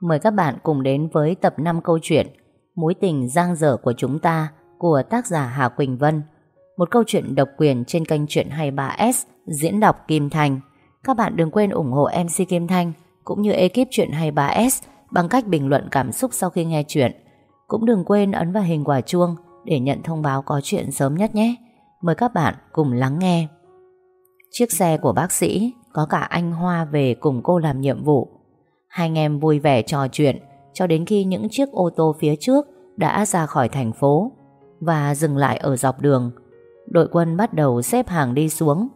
Mời các bạn cùng đến với tập 5 câu chuyện Mối tình giang dở của chúng ta của tác giả Hà Quỳnh Vân. Một câu chuyện độc quyền trên kênh Chuyện 23S diễn đọc Kim Thành. Các bạn đừng quên ủng hộ MC Kim Thanh cũng như ekip Chuyện 23S bằng cách bình luận cảm xúc sau khi nghe chuyện. Cũng đừng quên ấn vào hình quả chuông để nhận thông báo có chuyện sớm nhất nhé. Mời các bạn cùng lắng nghe. Chiếc xe của bác sĩ có cả anh Hoa về cùng cô làm nhiệm vụ. Hai anh em vui vẻ trò chuyện cho đến khi những chiếc ô tô phía trước đã ra khỏi thành phố và dừng lại ở dọc đường. Đội quân bắt đầu xếp hàng đi xuống.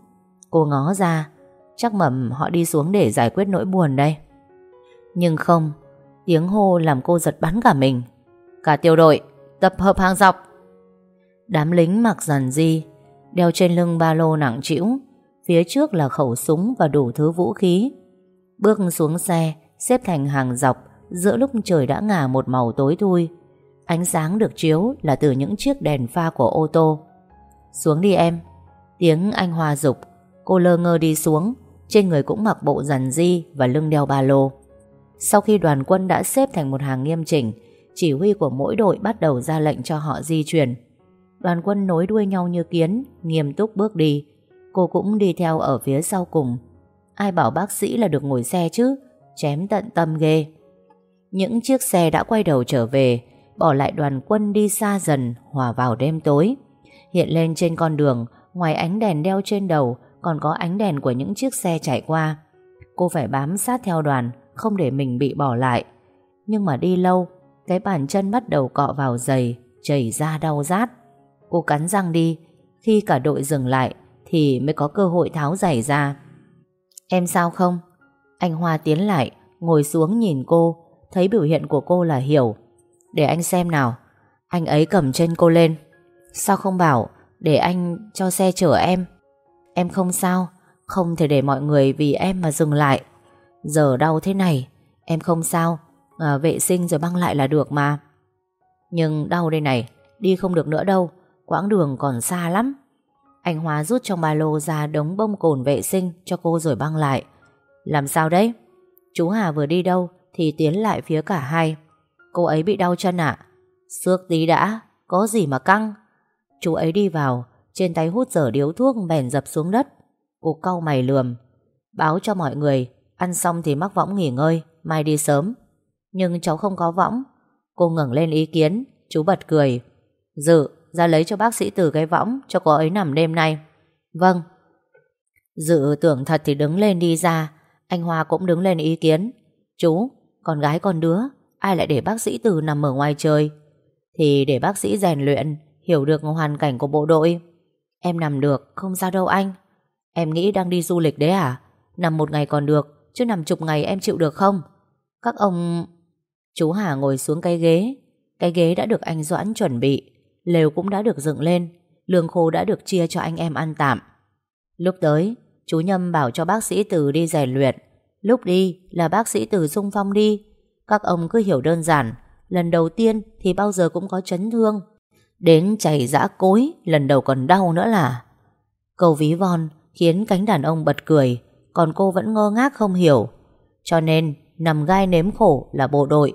Cô ngó ra, chắc mầm họ đi xuống để giải quyết nỗi buồn đây. Nhưng không, tiếng hô làm cô giật bắn cả mình. Cả tiêu đội, tập hợp hàng dọc. Đám lính mặc dần di, đeo trên lưng ba lô nặng trĩu, phía trước là khẩu súng và đủ thứ vũ khí. Bước xuống xe, xếp thành hàng dọc giữa lúc trời đã ngả một màu tối thui. Ánh sáng được chiếu là từ những chiếc đèn pha của ô tô. Xuống đi em. Tiếng anh Hoa dục Cô lơ ngơ đi xuống, trên người cũng mặc bộ dằn di và lưng đeo ba lô. Sau khi đoàn quân đã xếp thành một hàng nghiêm chỉnh, chỉ huy của mỗi đội bắt đầu ra lệnh cho họ di chuyển. Đoàn quân nối đuôi nhau như kiến, nghiêm túc bước đi. Cô cũng đi theo ở phía sau cùng. Ai bảo bác sĩ là được ngồi xe chứ? Chém tận tâm ghê. Những chiếc xe đã quay đầu trở về, bỏ lại đoàn quân đi xa dần, hòa vào đêm tối. Hiện lên trên con đường, ngoài ánh đèn đeo trên đầu, còn có ánh đèn của những chiếc xe chạy qua. Cô phải bám sát theo đoàn, không để mình bị bỏ lại. Nhưng mà đi lâu, cái bàn chân bắt đầu cọ vào giày, chảy ra đau rát. Cô cắn răng đi, khi cả đội dừng lại thì mới có cơ hội tháo giày ra. Em sao không? Anh Hoa tiến lại, ngồi xuống nhìn cô, thấy biểu hiện của cô là hiểu. Để anh xem nào. Anh ấy cầm chân cô lên. Sao không bảo để anh cho xe chở em? Em không sao, không thể để mọi người vì em mà dừng lại. Giờ đau thế này, em không sao, à, vệ sinh rồi băng lại là được mà. Nhưng đau đây này, đi không được nữa đâu, quãng đường còn xa lắm. Anh Hoa rút trong ba lô ra đống bông cồn vệ sinh cho cô rồi băng lại. Làm sao đấy? Chú Hà vừa đi đâu thì tiến lại phía cả hai. Cô ấy bị đau chân ạ. À? Xước tí đã, có gì mà căng. Chú ấy đi vào, trên tay hút dở điếu thuốc bèn dập xuống đất. Cô cau mày lườm. Báo cho mọi người, ăn xong thì mắc võng nghỉ ngơi, mai đi sớm. Nhưng cháu không có võng. Cô ngẩng lên ý kiến, chú bật cười. Dự, ra lấy cho bác sĩ từ cái võng cho cô ấy nằm đêm nay. Vâng. Dự tưởng thật thì đứng lên đi ra, anh Hoa cũng đứng lên ý kiến. Chú, con gái con đứa, ai lại để bác sĩ từ nằm ở ngoài trời? Thì để bác sĩ rèn luyện, hiểu được hoàn cảnh của bộ đội. Em nằm được, không sao đâu anh. Em nghĩ đang đi du lịch đấy à? Nằm một ngày còn được, chứ nằm chục ngày em chịu được không? Các ông... Chú Hà ngồi xuống cái ghế. Cái ghế đã được anh Doãn chuẩn bị. Lều cũng đã được dựng lên. Lương khô đã được chia cho anh em ăn tạm. Lúc tới, chú Nhâm bảo cho bác sĩ Từ đi rèn luyện. Lúc đi là bác sĩ Từ sung phong đi. Các ông cứ hiểu đơn giản. Lần đầu tiên thì bao giờ cũng có chấn thương. Đến chảy dã cối, lần đầu còn đau nữa là... Câu ví von khiến cánh đàn ông bật cười, còn cô vẫn ngơ ngác không hiểu. Cho nên, nằm gai nếm khổ là bộ đội,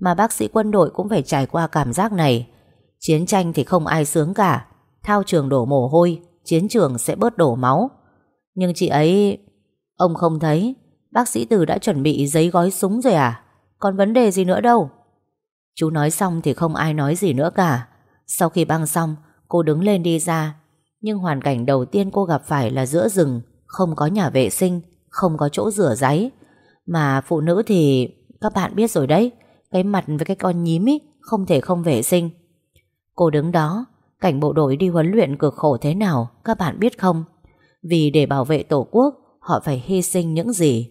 mà bác sĩ quân đội cũng phải trải qua cảm giác này. Chiến tranh thì không ai sướng cả, thao trường đổ mồ hôi, chiến trường sẽ bớt đổ máu. Nhưng chị ấy... Ông không thấy, bác sĩ Từ đã chuẩn bị giấy gói súng rồi à? Còn vấn đề gì nữa đâu? Chú nói xong thì không ai nói gì nữa cả. Sau khi băng xong, cô đứng lên đi ra. Nhưng hoàn cảnh đầu tiên cô gặp phải là giữa rừng, không có nhà vệ sinh, không có chỗ rửa giấy. Mà phụ nữ thì các bạn biết rồi đấy, cái mặt với cái con nhím ý, không thể không vệ sinh. Cô đứng đó, cảnh bộ đội đi huấn luyện cực khổ thế nào, các bạn biết không? Vì để bảo vệ tổ quốc, họ phải hy sinh những gì?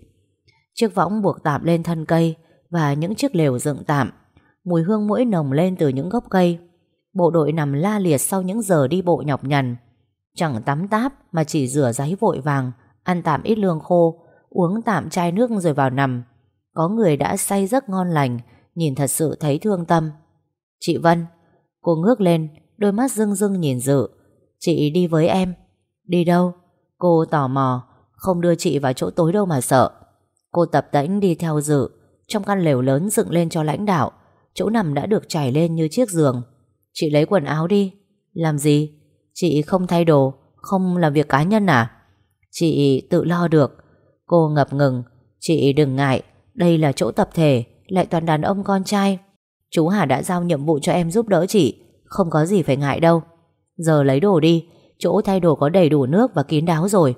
Chiếc võng buộc tạm lên thân cây và những chiếc lều dựng tạm. Mùi hương mũi nồng lên từ những gốc cây. Bộ đội nằm la liệt sau những giờ đi bộ nhọc nhằn. Chẳng tắm táp mà chỉ rửa giấy vội vàng, ăn tạm ít lương khô, uống tạm chai nước rồi vào nằm. Có người đã say giấc ngon lành, nhìn thật sự thấy thương tâm. Chị Vân, cô ngước lên, đôi mắt rưng rưng nhìn dự. Chị đi với em. Đi đâu? Cô tò mò, không đưa chị vào chỗ tối đâu mà sợ. Cô tập tễnh đi theo dự, Trong căn lều lớn dựng lên cho lãnh đạo Chỗ nằm đã được trải lên như chiếc giường Chị lấy quần áo đi Làm gì? Chị không thay đồ Không làm việc cá nhân à? Chị tự lo được Cô ngập ngừng Chị đừng ngại Đây là chỗ tập thể Lại toàn đàn ông con trai Chú Hà đã giao nhiệm vụ cho em giúp đỡ chị Không có gì phải ngại đâu Giờ lấy đồ đi Chỗ thay đồ có đầy đủ nước và kín đáo rồi.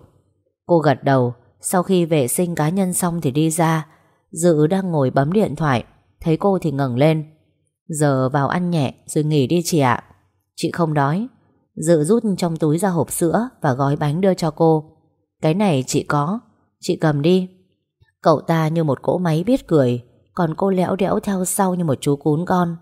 Cô gật đầu. Sau khi vệ sinh cá nhân xong thì đi ra. Dự đang ngồi bấm điện thoại. Thấy cô thì ngẩng lên. Giờ vào ăn nhẹ, rồi nghỉ đi chị ạ. Chị không đói. Dự rút trong túi ra hộp sữa Và gói bánh đưa cho cô. Cái này chị có. Chị cầm đi. Cậu ta như một cỗ máy biết cười. Còn cô lẽo đẽo theo sau như một chú cún con.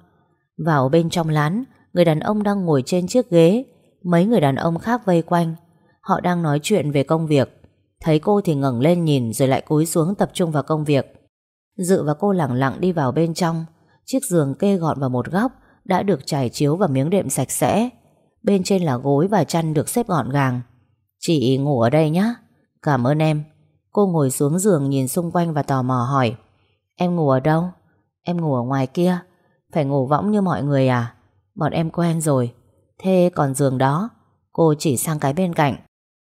Vào bên trong lán, Người đàn ông đang ngồi trên chiếc ghế. Mấy người đàn ông khác vây quanh. Họ đang nói chuyện về công việc. Thấy cô thì ngẩng lên nhìn Rồi lại cúi xuống tập trung vào công việc. Dự và cô lặng lặng đi vào bên trong. Chiếc giường kê gọn vào một góc, Đã được trải chiếu và miếng đệm sạch sẽ. Bên trên là gối và chăn được xếp gọn gàng. Chị ngủ ở đây nhé Cảm ơn em. Cô ngồi xuống giường nhìn xung quanh và tò mò hỏi. Em ngủ ở đâu? Em ngủ ở ngoài kia. Phải ngủ võng như mọi người à? Bọn em quen rồi. Thế còn giường đó, Cô chỉ sang cái bên cạnh.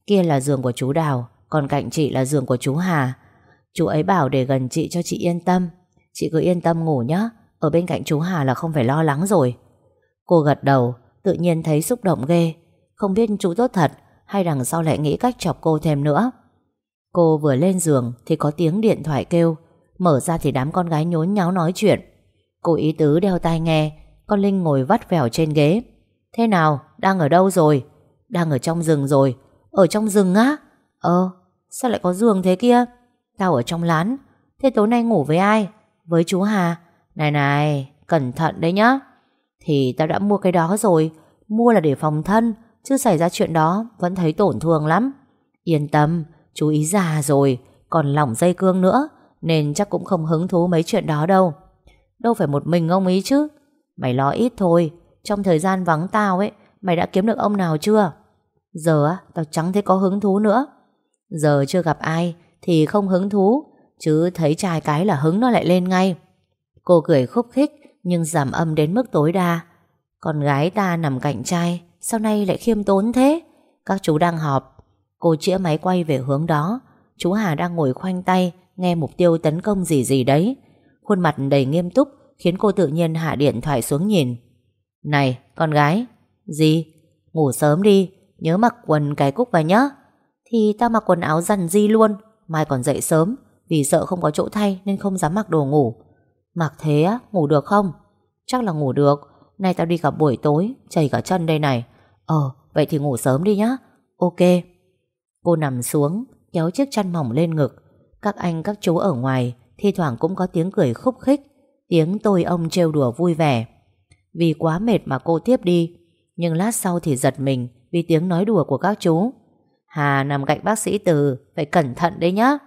Kia là giường của chú Đào, Còn cạnh chị là giường của chú Hà. Chú ấy bảo để gần chị cho chị yên tâm. Chị cứ yên tâm ngủ nhé Ở bên cạnh chú Hà là không phải lo lắng rồi. Cô gật đầu, Tự nhiên thấy xúc động ghê. Không biết chú tốt thật, Hay đằng sau lại nghĩ cách chọc cô thêm nữa. Cô vừa lên giường Thì có tiếng điện thoại kêu. Mở ra thì đám con gái nhốn nháo nói chuyện. Cô ý tứ đeo tai nghe, Con Linh ngồi vắt vẻo trên ghế. Thế nào? Đang ở đâu rồi? Đang ở trong rừng rồi Ở trong rừng á? Ờ, sao lại có giường thế kia? Tao ở trong lán Thế tối nay ngủ với ai? Với chú Hà Này này, cẩn thận đấy nhá Thì tao đã mua cái đó rồi Mua là để phòng thân Chứ xảy ra chuyện đó vẫn thấy tổn thương lắm Yên tâm, chú ý già rồi Còn lỏng dây cương nữa Nên chắc cũng không hứng thú mấy chuyện đó đâu Đâu phải một mình ông ý chứ Mày lo ít thôi trong thời gian vắng tao ấy Mày đã kiếm được ông nào chưa Giờ á, tao chẳng thấy có hứng thú nữa Giờ chưa gặp ai thì không hứng thú, chứ thấy trai cái là hứng nó lại lên ngay. Cô cười khúc khích nhưng giảm âm đến mức tối đa. Con gái ta nằm cạnh trai, sau này lại khiêm tốn thế? Các chú đang họp. Cô chĩa máy quay về hướng đó. Chú Hà đang ngồi khoanh tay, nghe mục tiêu tấn công gì gì đấy. Khuôn mặt đầy nghiêm túc, khiến cô tự nhiên hạ điện thoại xuống nhìn. Này, con gái. Gì? Ngủ sớm đi, nhớ mặc quần cái cúc vào nhá. Thì tao mặc quần áo dằn di luôn, Mai còn dậy sớm Vì sợ không có chỗ thay nên không dám mặc đồ ngủ Mặc thế á, ngủ được không? Chắc là ngủ được Nay tao đi cả buổi tối, chảy cả chân đây này Ờ, vậy thì ngủ sớm đi nhá Ok Cô nằm xuống, kéo chiếc chăn mỏng lên ngực Các anh các chú ở ngoài Thi thoảng cũng có tiếng cười khúc khích Tiếng tôi ông trêu đùa vui vẻ vì quá mệt mà cô tiếp đi. Nhưng lát sau thì giật mình Vì tiếng nói đùa của các chú. Hà nằm cạnh bác sĩ Từ, Phải cẩn thận đấy nhá.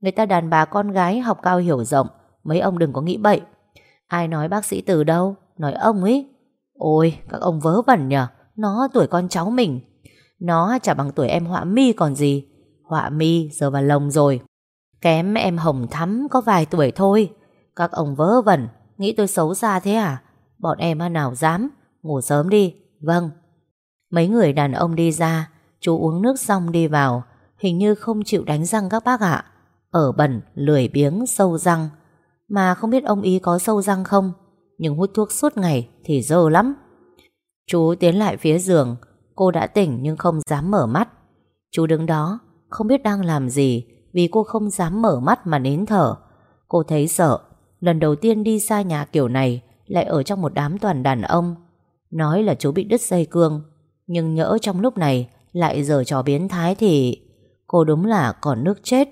Người ta đàn bà con gái học cao hiểu rộng, Mấy ông đừng có nghĩ bậy. Ai nói bác sĩ Từ đâu? Nói ông ấy. Ôi, các ông vớ vẩn nhờ. Nó tuổi con cháu mình. Nó chả bằng tuổi em họa mi còn gì. Họa mi giờ vào lồng rồi. Kém em hồng thắm có vài tuổi thôi. Các ông vớ vẩn. Nghĩ tôi xấu xa thế à? Bọn em nào dám Ngủ sớm đi. Vâng. Mấy người đàn ông đi ra Chú uống nước xong đi vào. Hình như không chịu đánh răng các bác ạ. Ở bẩn, lười biếng, sâu răng. Mà không biết ông ý có sâu răng không? Nhưng hút thuốc suốt ngày Thì dơ lắm. Chú tiến lại phía giường. Cô đã tỉnh nhưng không dám mở mắt. Chú đứng đó Không biết đang làm gì Vì cô không dám mở mắt mà nín thở. Cô thấy sợ. Lần đầu tiên đi xa nhà kiểu này lại ở trong một đám toàn đàn ông Nói là chú bị đứt dây cương Nhưng nhỡ trong lúc này lại giờ trò biến thái thì cô đúng là còn nước chết.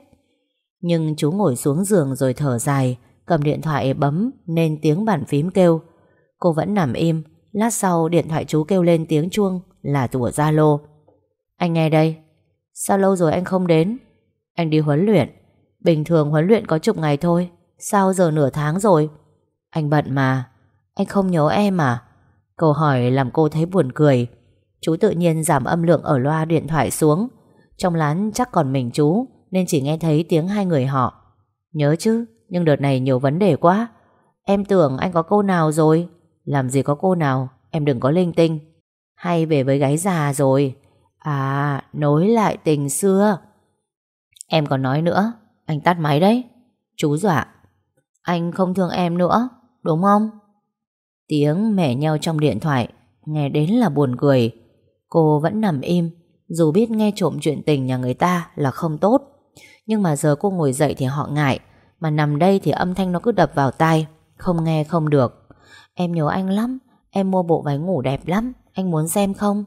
Nhưng chú ngồi xuống giường rồi thở dài, cầm điện thoại bấm nên tiếng bàn phím kêu. Cô vẫn nằm im, lát sau điện thoại chú kêu lên tiếng chuông là của Zalo. Anh nghe đây, sao lâu rồi anh không đến? Anh đi huấn luyện, bình thường huấn luyện có chục ngày thôi, sao giờ nửa tháng rồi? Anh bận mà, anh không nhớ em à? Câu hỏi làm cô thấy buồn cười. Chú tự nhiên giảm âm lượng ở loa điện thoại xuống. Trong lán chắc còn mình chú Nên chỉ nghe thấy tiếng hai người họ. Nhớ chứ, Nhưng đợt này nhiều vấn đề quá. Em tưởng anh có cô nào rồi. Làm gì có cô nào Em đừng có linh tinh. Hay về với gái già rồi. À nối lại tình xưa. Em còn nói nữa Anh tắt máy đấy. Chú dọa. Anh không thương em nữa Đúng không? Tiếng mẻ nhau trong điện thoại, Nghe đến là buồn cười. Cô vẫn nằm im, Dù biết nghe trộm chuyện tình nhà người ta là không tốt. Nhưng mà giờ cô ngồi dậy thì họ ngại, Mà nằm đây thì âm thanh nó cứ đập vào tai, Không nghe không được. Em nhớ anh lắm, Em mua bộ váy ngủ đẹp lắm, Anh muốn xem không?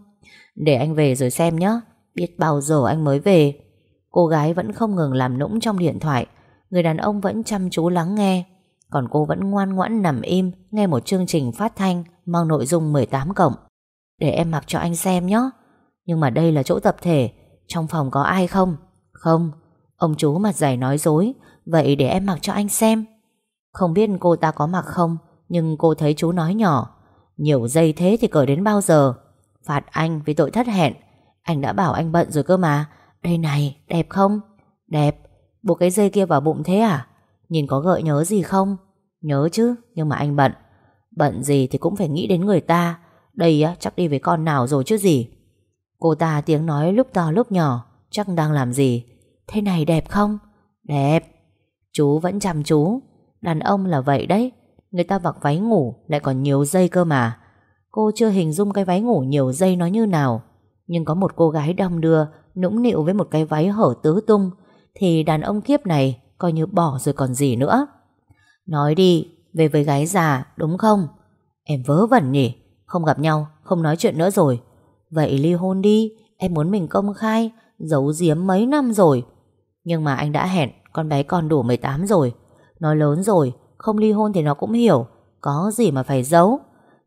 Để anh về rồi xem nhé Biết bao giờ anh mới về. Cô gái vẫn không ngừng làm nũng trong điện thoại, Người đàn ông vẫn chăm chú lắng nghe. Còn cô vẫn ngoan ngoãn nằm im, Nghe một chương trình phát thanh, Mang nội dung 18 cộng. Để em mặc cho anh xem nhé. Nhưng mà đây là chỗ tập thể, Trong phòng có ai không? Không. Ông chú mặt dày nói dối, Vậy để em mặc cho anh xem. Không biết cô ta có mặc không, Nhưng cô thấy chú nói nhỏ. Nhiều dây thế thì cởi đến bao giờ? Phạt anh vì tội thất hẹn. Anh đã bảo anh bận rồi cơ mà. Đây này, đẹp không? Đẹp. Buộc cái dây kia vào bụng thế à? Nhìn có gợi nhớ gì không? Nhớ chứ, nhưng mà anh bận. Bận gì thì cũng phải nghĩ đến người ta. Đây á, chắc đi với con nào rồi chứ gì? Cô ta tiếng nói lúc to lúc nhỏ, Chắc đang làm gì? Thế này đẹp không? Đẹp. Chú vẫn chăm chú. Đàn ông là vậy đấy. Người ta mặc váy ngủ, lại còn nhiều dây cơ mà. Cô chưa hình dung cái váy ngủ nhiều dây nó như nào. Nhưng có một cô gái đong đưa, Nũng nịu với một cái váy hở tứ tung. Thì đàn ông kiếp này Coi như bỏ rồi còn gì nữa. Nói đi, Về với gái già, đúng không? Em vớ vẩn nhỉ, Không gặp nhau, không nói chuyện nữa rồi. Vậy ly hôn đi, Em muốn mình công khai, Giấu giếm mấy năm rồi. Nhưng mà anh đã hẹn, Con bé con đủ 18 rồi. Nó lớn rồi, Không ly hôn thì nó cũng hiểu, Có gì mà phải giấu.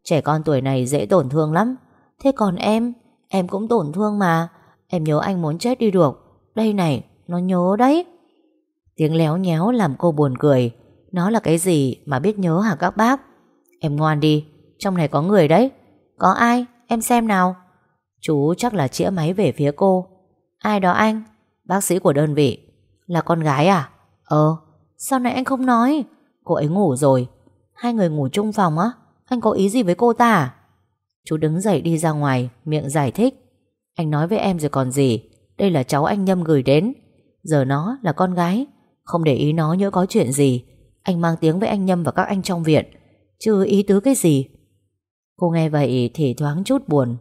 Trẻ con tuổi này dễ tổn thương lắm. Thế còn em Em cũng tổn thương mà. Em nhớ anh muốn chết đi được. Đây này, Nó nhớ đấy. Tiếng léo nhéo làm cô buồn cười. Nó là cái gì mà biết nhớ hả các bác? Em ngoan đi, Trong này có người đấy. Có ai? Em xem nào. Chú chắc là chĩa máy về phía cô. Ai đó anh? Bác sĩ của đơn vị. Là con gái à? Ờ Sao này anh không nói? Cô ấy ngủ rồi. Hai người ngủ chung phòng á? Anh có ý gì với cô ta à? Chú đứng dậy đi ra ngoài, Miệng giải thích. Anh nói với em rồi còn gì? Đây là cháu anh Nhâm gửi đến. Giờ nó là con gái. Không để ý nó nhớ có chuyện gì. Anh mang tiếng với anh Nhâm và các anh trong viện. Chứ ý tứ cái gì? Cô nghe vậy thì thoáng chút buồn.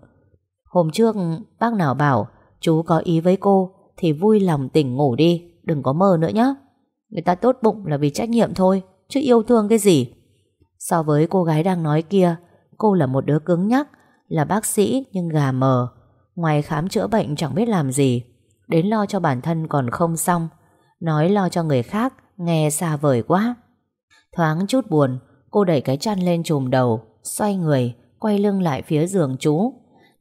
Hôm trước, bác nào bảo Chú có ý với cô Thì vui lòng tỉnh ngủ đi, Đừng có mơ nữa nhé Người ta tốt bụng là vì trách nhiệm thôi, Chứ yêu thương cái gì? So với cô gái đang nói kia, Cô là một đứa cứng nhắc, Là bác sĩ nhưng gà mờ. Ngoài khám chữa bệnh chẳng biết làm gì. Đến lo cho bản thân còn không xong Nói lo cho người khác, Nghe xa vời quá. Thoáng chút buồn, Cô đẩy cái chăn lên chùm đầu, Xoay người, Quay lưng lại phía giường chú.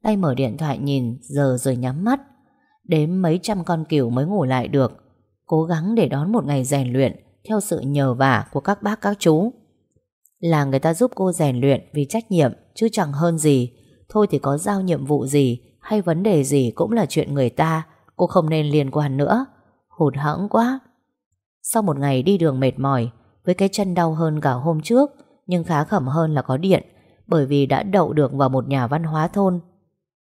Tay mở điện thoại nhìn, Giờ rồi nhắm mắt. Đếm mấy trăm con cừu mới ngủ lại được. Cố gắng để đón một ngày rèn luyện, Theo sự nhờ vả của các bác, các chú. Là người ta giúp cô rèn luyện Vì trách nhiệm, chứ chẳng hơn gì. Thôi thì có giao nhiệm vụ gì, Hay vấn đề gì cũng là chuyện người ta, Cô không nên liên quan nữa. Hụt hẫng quá. Sau một ngày đi đường mệt mỏi Với cái chân đau hơn cả hôm trước Nhưng khá khẩm hơn là có điện Bởi vì đã đậu được vào một nhà văn hóa thôn.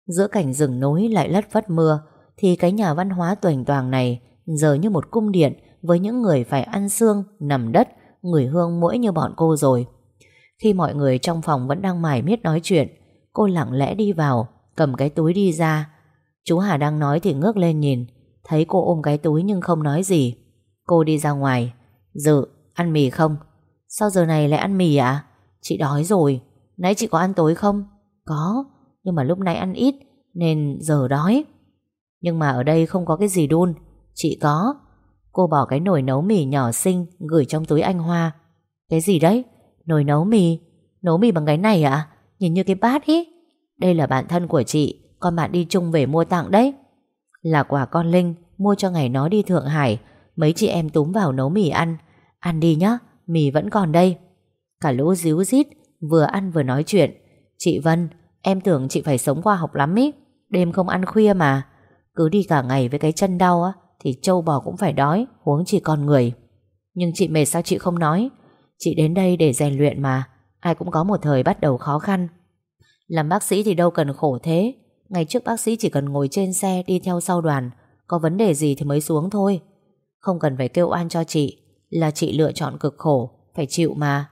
Giữa cảnh rừng núi lại lất phất mưa Thì cái nhà văn hóa tuềnh toàn này Giờ như một cung điện Với những người phải ăn xương, nằm đất Người hương mũi như bọn cô rồi. Khi mọi người trong phòng vẫn đang mải miết nói chuyện Cô lặng lẽ đi vào Cầm cái túi đi ra. Chú Hà đang nói thì ngước lên nhìn Thấy cô ôm cái túi nhưng không nói gì Cô đi ra ngoài Dự, ăn mì không? Sao giờ này lại ăn mì ạ? À? Chị đói rồi Nãy chị có ăn tối không? Có Nhưng mà lúc nãy ăn ít Nên giờ đói Nhưng mà ở đây không có cái gì đun Chị có Cô bỏ cái nồi nấu mì nhỏ xinh Gửi trong túi anh Hoa Cái gì đấy? Nồi nấu mì Nấu mì bằng cái này ạ? À? Nhìn như cái bát ý Đây là bạn thân của chị Con bạn đi chung về mua tặng đấy là quà con Linh Mua cho ngày nó đi Thượng Hải. Mấy chị em túm vào nấu mì ăn. Ăn đi nhá, mì vẫn còn đây. Cả lũ díu dít Vừa ăn vừa nói chuyện. Chị Vân, em tưởng chị phải sống qua học lắm ý. Đêm không ăn khuya mà. Cứ đi cả ngày với cái chân đau á Thì trâu bò cũng phải đói Huống chỉ con người. Nhưng chị mệt sao chị không nói? Chị đến đây để rèn luyện mà. Ai cũng có một thời bắt đầu khó khăn. Làm bác sĩ thì đâu cần khổ thế. Ngày trước bác sĩ chỉ cần ngồi trên xe Đi theo sau đoàn Có vấn đề gì thì mới xuống thôi. Không cần phải kêu oan cho chị Là chị lựa chọn cực khổ Phải chịu mà.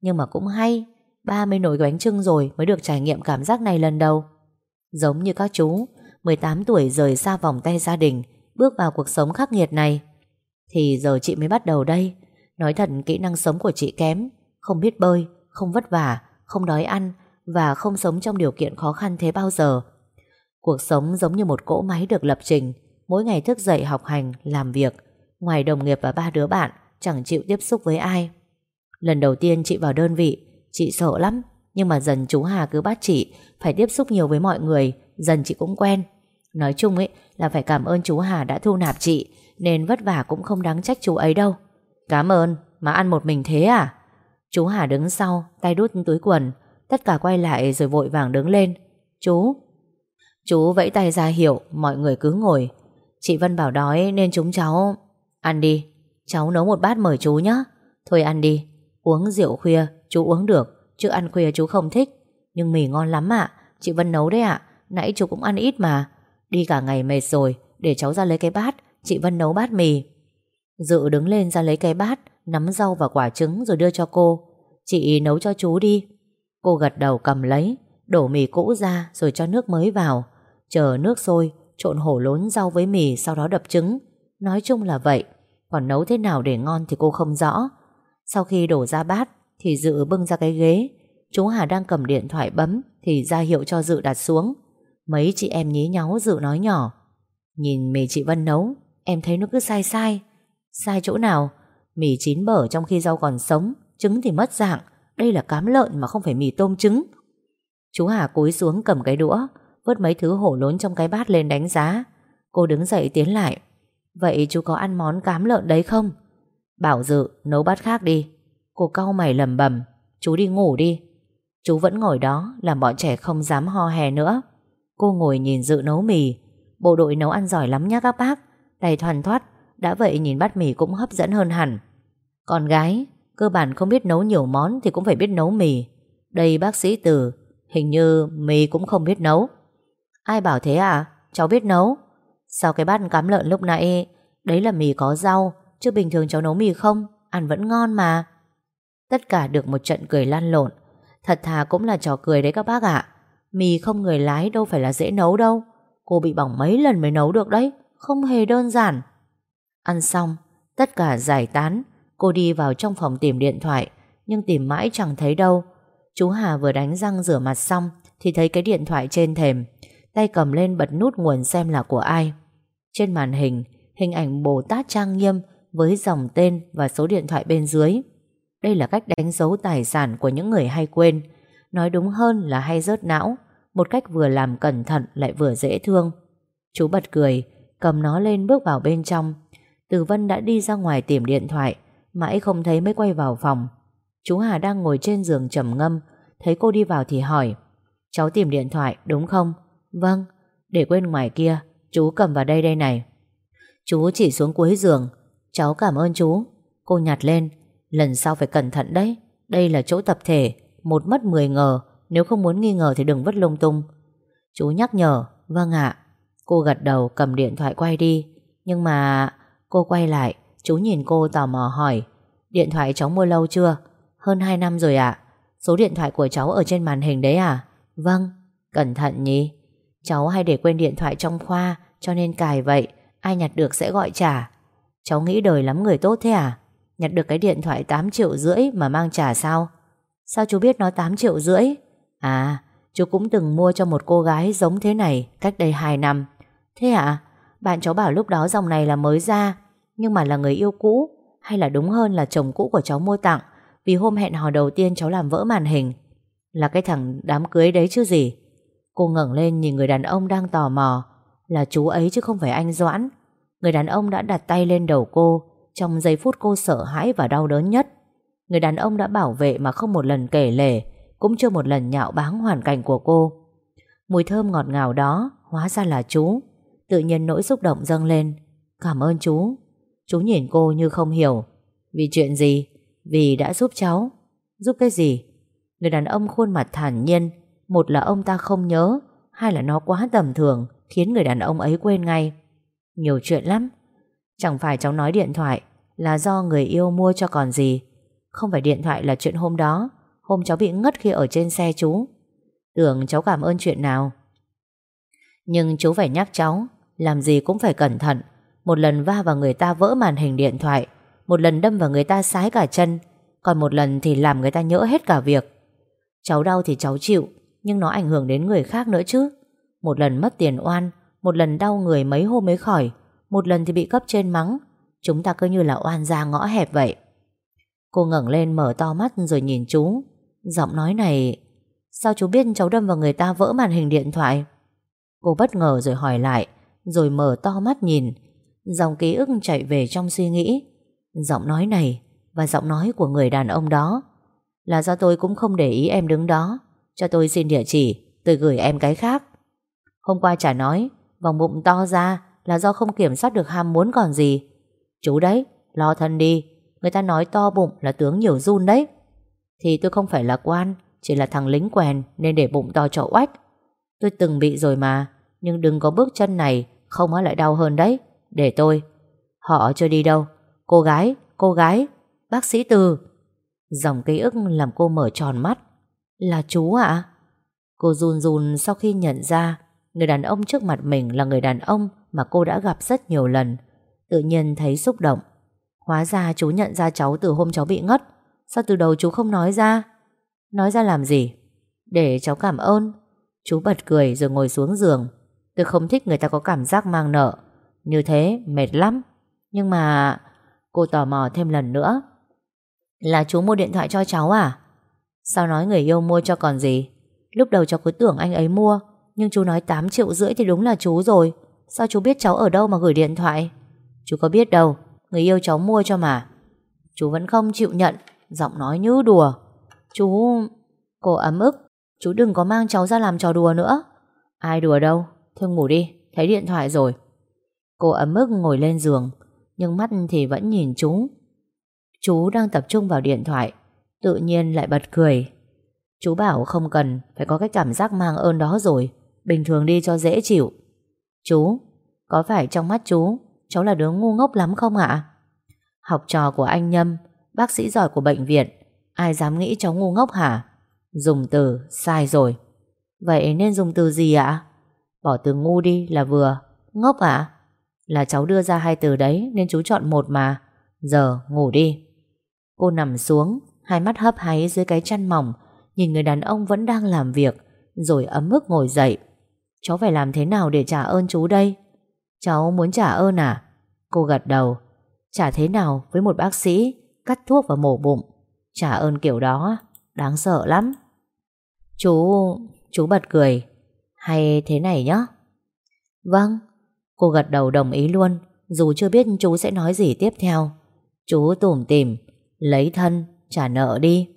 Nhưng mà cũng hay 30 nồi bánh trưng rồi mới được trải nghiệm cảm giác này lần đầu. Giống như các chú 18 tuổi rời xa vòng tay gia đình Bước vào cuộc sống khắc nghiệt này. Thì giờ chị mới bắt đầu đây. Nói thật kỹ năng sống của chị kém Không biết bơi, không vất vả Không đói ăn Và không sống trong điều kiện khó khăn thế bao giờ. Cuộc sống giống như một cỗ máy được lập trình. Mỗi ngày thức dậy học hành, làm việc. Ngoài đồng nghiệp và ba đứa bạn Chẳng chịu tiếp xúc với ai. Lần đầu tiên chị vào đơn vị Chị sợ lắm. Nhưng mà dần chú Hà cứ bắt chị Phải tiếp xúc nhiều với mọi người Dần chị cũng quen. Nói chung ấy là phải cảm ơn chú Hà đã thu nạp chị Nên vất vả cũng không đáng trách chú ấy đâu. Cảm ơn Mà ăn một mình thế à? Chú Hà đứng sau Tay đút túi quần. Tất cả quay lại rồi vội vàng đứng lên. Chú Chú vẫy tay ra hiệu, Mọi người cứ ngồi. Chị Vân bảo đói nên chúng cháu, Ăn đi, Cháu nấu một bát mời chú nhé Thôi ăn đi, Uống rượu khuya, chú uống được, Chứ ăn khuya chú không thích. Nhưng mì ngon lắm ạ, Chị Vân nấu đấy ạ, Nãy chú cũng ăn ít mà. Đi cả ngày mệt rồi, Để cháu ra lấy cái bát, Chị Vân nấu bát mì. Dự đứng lên ra lấy cái bát, Nắm rau và quả trứng rồi đưa cho cô. Chị nấu cho chú đi. Cô gật đầu cầm lấy. Đổ mì cũ ra rồi cho nước mới vào. Chờ nước sôi, Trộn hổ lốn rau với mì, Sau đó đập trứng. Nói chung là vậy, Còn nấu thế nào để ngon thì cô không rõ. Sau khi đổ ra bát Thì Dự bưng ra cái ghế. Chú Hà đang cầm điện thoại bấm Thì ra hiệu cho Dự đặt xuống. Mấy chị em nhí nháo Dự nói nhỏ. Nhìn mì chị Vân nấu, Em thấy nó cứ sai sai. Sai chỗ nào? Mì chín bở trong khi rau còn sống, Trứng thì mất dạng. Đây là cám lợn mà không phải mì tôm trứng. Chú Hà cúi xuống cầm cái đũa Vớt mấy thứ hổ lốn trong cái bát lên đánh giá. Cô đứng dậy tiến lại. Vậy chú có ăn món cám lợn đấy không? Bảo dự, nấu bát khác đi. Cô cau mày lầm bầm Chú đi ngủ đi. Chú vẫn ngồi đó, làm bọn trẻ không dám ho hè nữa. Cô ngồi nhìn dự nấu mì. Bộ đội nấu ăn giỏi lắm nhá các bác. Tay thoàn thoát, Đã vậy nhìn bát mì cũng hấp dẫn hơn hẳn. Con gái, Cơ bản không biết nấu nhiều món Thì cũng phải biết nấu mì. Đây bác sĩ Từ Hình như mì cũng không biết nấu. Ai bảo thế à? Cháu biết nấu. Sao cái bát cám lợn lúc nãy, Đấy là mì có rau, Chứ bình thường cháu nấu mì không? Ăn vẫn ngon mà. Tất cả được một trận cười lan lộn. Thật thà cũng là trò cười đấy các bác ạ. Mì không người lái đâu phải là dễ nấu đâu. Cô bị bỏng mấy lần mới nấu được đấy. Không hề đơn giản. Ăn xong, Tất cả giải tán. Cô đi vào trong phòng tìm điện thoại, Nhưng tìm mãi chẳng thấy đâu. Chú Hà vừa đánh răng rửa mặt xong Thì thấy cái điện thoại trên thềm. Tay cầm lên bật nút nguồn xem là của ai. Trên màn hình Hình ảnh Bồ Tát trang nghiêm Với dòng tên và số điện thoại bên dưới. Đây là cách đánh dấu tài sản Của những người hay quên. Nói đúng hơn là hay rớt não, Một cách vừa làm cẩn thận lại vừa dễ thương. Chú bật cười, Cầm nó lên bước vào bên trong. Từ Vân đã đi ra ngoài tìm điện thoại, Mãi không thấy mới quay vào phòng. Chú Hà đang ngồi trên giường trầm ngâm Thấy cô đi vào thì hỏi, Cháu tìm điện thoại, đúng không? Vâng Để quên ngoài kia, Chú cầm vào đây đây này. Chú chỉ xuống cuối giường, Cháu cảm ơn chú. Cô nhặt lên, Lần sau phải cẩn thận đấy, Đây là chỗ tập thể, Một mất mười ngờ, Nếu không muốn nghi ngờ thì đừng vứt lung tung. Chú nhắc nhở Vâng ạ. Cô gật đầu, cầm điện thoại quay đi, Nhưng mà Cô quay lại, Chú nhìn cô tò mò hỏi, Điện thoại cháu mua lâu chưa? Hơn 2 năm rồi ạ. Số điện thoại của cháu ở trên màn hình đấy à? Vâng Cẩn thận nhỉ. Cháu hay để quên điện thoại trong khoa, Cho nên cài vậy. Ai nhặt được sẽ gọi trả. Cháu nghĩ đời lắm người tốt thế à? Nhặt được cái điện thoại 8 triệu rưỡi mà mang trả sao? Sao chú biết nó 8 triệu rưỡi? À chú cũng từng mua cho một cô gái giống thế này Cách đây 2 năm. Thế à? Bạn cháu bảo lúc đó dòng này là mới ra, Nhưng mà là người yêu cũ, Hay là đúng hơn là chồng cũ của cháu mua tặng? Vì hôm hẹn hò đầu tiên cháu làm vỡ màn hình. Là cái thằng đám cưới đấy chứ gì? Cô ngẩng lên nhìn người đàn ông đang tò mò. Là chú ấy chứ không phải anh Doãn. Người đàn ông đã đặt tay lên đầu cô. Trong giây phút cô sợ hãi và đau đớn nhất. Người đàn ông đã bảo vệ mà không một lần kể lể, Cũng chưa một lần nhạo báng hoàn cảnh của cô. Mùi thơm ngọt ngào đó Hóa ra là chú. Tự nhiên nỗi xúc động dâng lên. Cảm ơn chú. Chú nhìn cô như không hiểu. Vì chuyện gì? Vì đã giúp cháu. Giúp cái gì? Người đàn ông khuôn mặt thản nhiên. Một là ông ta không nhớ, Hai là nó quá tầm thường, Khiến người đàn ông ấy quên ngay. Nhiều chuyện lắm. Chẳng phải cháu nói điện thoại Là do người yêu mua cho còn gì. Không phải điện thoại là chuyện hôm đó. Hôm cháu bị ngất khi ở trên xe chú. Tưởng cháu cảm ơn chuyện nào. Nhưng chú phải nhắc cháu, Làm gì cũng phải cẩn thận. Một lần va vào người ta vỡ màn hình điện thoại một lần đâm vào người ta sái cả chân, Còn một lần thì làm người ta nhỡ hết cả việc. Cháu đau thì cháu chịu, Nhưng nó ảnh hưởng đến người khác nữa chứ. Một lần mất tiền oan, Một lần đau người mấy hôm mới khỏi, Một lần thì bị cấp trên mắng. Chúng ta cứ như là oan gia ngõ hẹp vậy. Cô ngẩng lên mở to mắt rồi nhìn chú. Giọng nói này, Sao chú biết cháu đâm vào người ta vỡ màn hình điện thoại? Cô bất ngờ rồi hỏi lại, Rồi mở to mắt nhìn. Dòng ký ức chạy về trong suy nghĩ. Giọng nói này Và giọng nói của người đàn ông đó Là do tôi cũng không để ý em đứng đó. Cho tôi xin địa chỉ, Tôi gửi em cái khác. Hôm qua chả nói, Vòng bụng to ra là do không kiểm soát được ham muốn còn gì. Chú đấy, Lo thân đi, Người ta nói to bụng là tướng nhiều run đấy. Thì tôi không phải là quan, Chỉ là thằng lính quèn Nên để bụng to cho oách. Tôi từng bị rồi mà, Nhưng đừng có bước chân này Không á lại đau hơn đấy. Để tôi, Họ chưa đi đâu. Cô gái, cô gái Bác sĩ Từ. Dòng ký ức làm cô mở tròn mắt. Là chú ạ. Cô run run sau khi nhận ra Người đàn ông trước mặt mình là người đàn ông Mà cô đã gặp rất nhiều lần. Tự nhiên thấy xúc động. Hóa ra chú nhận ra cháu từ hôm cháu bị ngất. Sao từ đầu chú không nói ra? Nói ra làm gì? Để cháu cảm ơn. Chú bật cười rồi ngồi xuống giường. Tôi không thích người ta có cảm giác mang nợ. Như thế mệt lắm. Nhưng mà Cô tò mò thêm lần nữa. Là chú mua điện thoại cho cháu à? Sao nói người yêu mua cho còn gì? Lúc đầu cháu cứ tưởng anh ấy mua, Nhưng chú nói 8 triệu rưỡi thì đúng là chú rồi. Sao chú biết cháu ở đâu mà gửi điện thoại? Chú có biết đâu, Người yêu cháu mua cho mà. Chú vẫn không chịu nhận, Giọng nói như đùa. Chú... Cô ấm ức. Chú đừng có mang cháu ra làm trò đùa nữa. Ai đùa đâu? Thương ngủ đi, Thấy điện thoại rồi. Cô ấm ức ngồi lên giường. Nhưng mắt thì vẫn nhìn chú. Chú đang tập trung vào điện thoại, Tự nhiên lại bật cười. Chú bảo không cần, Phải có cái cảm giác mang ơn đó rồi, Bình thường đi cho dễ chịu. Chú, Có phải trong mắt chú, Cháu là đứa ngu ngốc lắm không ạ? Học trò của anh Nhâm, Bác sĩ giỏi của bệnh viện, Ai dám nghĩ cháu ngu ngốc hả? Dùng từ, sai rồi. Vậy nên dùng từ gì ạ? Bỏ từ ngu đi là vừa. Ngốc ạ? Là cháu đưa ra hai từ đấy, Nên chú chọn một mà. Giờ, ngủ đi. Cô nằm xuống, Hai mắt hấp háy dưới cái chăn mỏng, Nhìn người đàn ông vẫn đang làm việc, Rồi ấm ức ngồi dậy. Cháu phải làm thế nào để trả ơn chú đây? Cháu muốn trả ơn à? Cô gật đầu. Trả thế nào với một bác sĩ Cắt thuốc và mổ bụng? Trả ơn kiểu đó, Đáng sợ lắm. Chú... chú bật cười. Hay thế này nhá. Vâng. Cô gật đầu đồng ý luôn Dù chưa biết chú sẽ nói gì tiếp theo. Chú tủm tìm Lấy thân, trả nợ đi.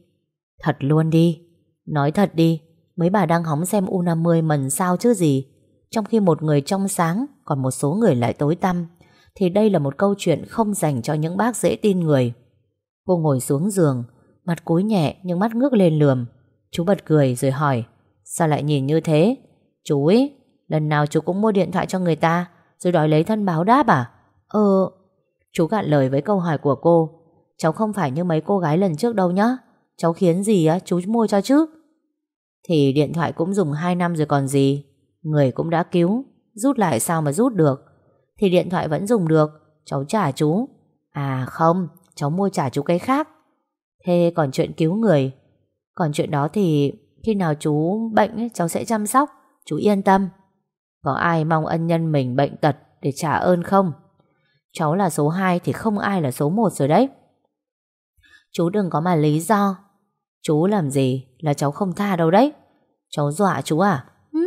Thật luôn đi. Nói thật đi Mấy bà đang hóng xem U50 mần sao chứ gì. Trong khi một người trong sáng Còn một số người lại tối tăm Thì đây là một câu chuyện không dành cho những bác dễ tin người. Cô ngồi xuống giường Mặt cúi nhẹ nhưng mắt ngước lên lườm. Chú bật cười rồi hỏi Sao lại nhìn như thế? Chú ấy Lần nào chú cũng mua điện thoại cho người ta rồi đòi lấy thân báo đáp à? Ờ. Chú gạn lời với câu hỏi của cô. Cháu không phải như mấy cô gái lần trước đâu nhá. Cháu khiến gì á? Chú mua cho chứ. Thì điện thoại cũng dùng 2 năm rồi còn gì. Người cũng đã cứu. Rút lại sao mà rút được? Thì điện thoại vẫn dùng được. Cháu trả chú. À không, Cháu mua trả chú cái khác. Thế còn chuyện cứu người? Còn chuyện đó thì Khi nào chú bệnh cháu sẽ chăm sóc. Chú yên tâm. Có ai mong ân nhân mình bệnh tật Để trả ơn không? Cháu là số 2 thì không ai là số 1 rồi đấy. Chú đừng có mà lý do. Chú làm gì là cháu không tha đâu đấy. Cháu dọa chú à? Hứ?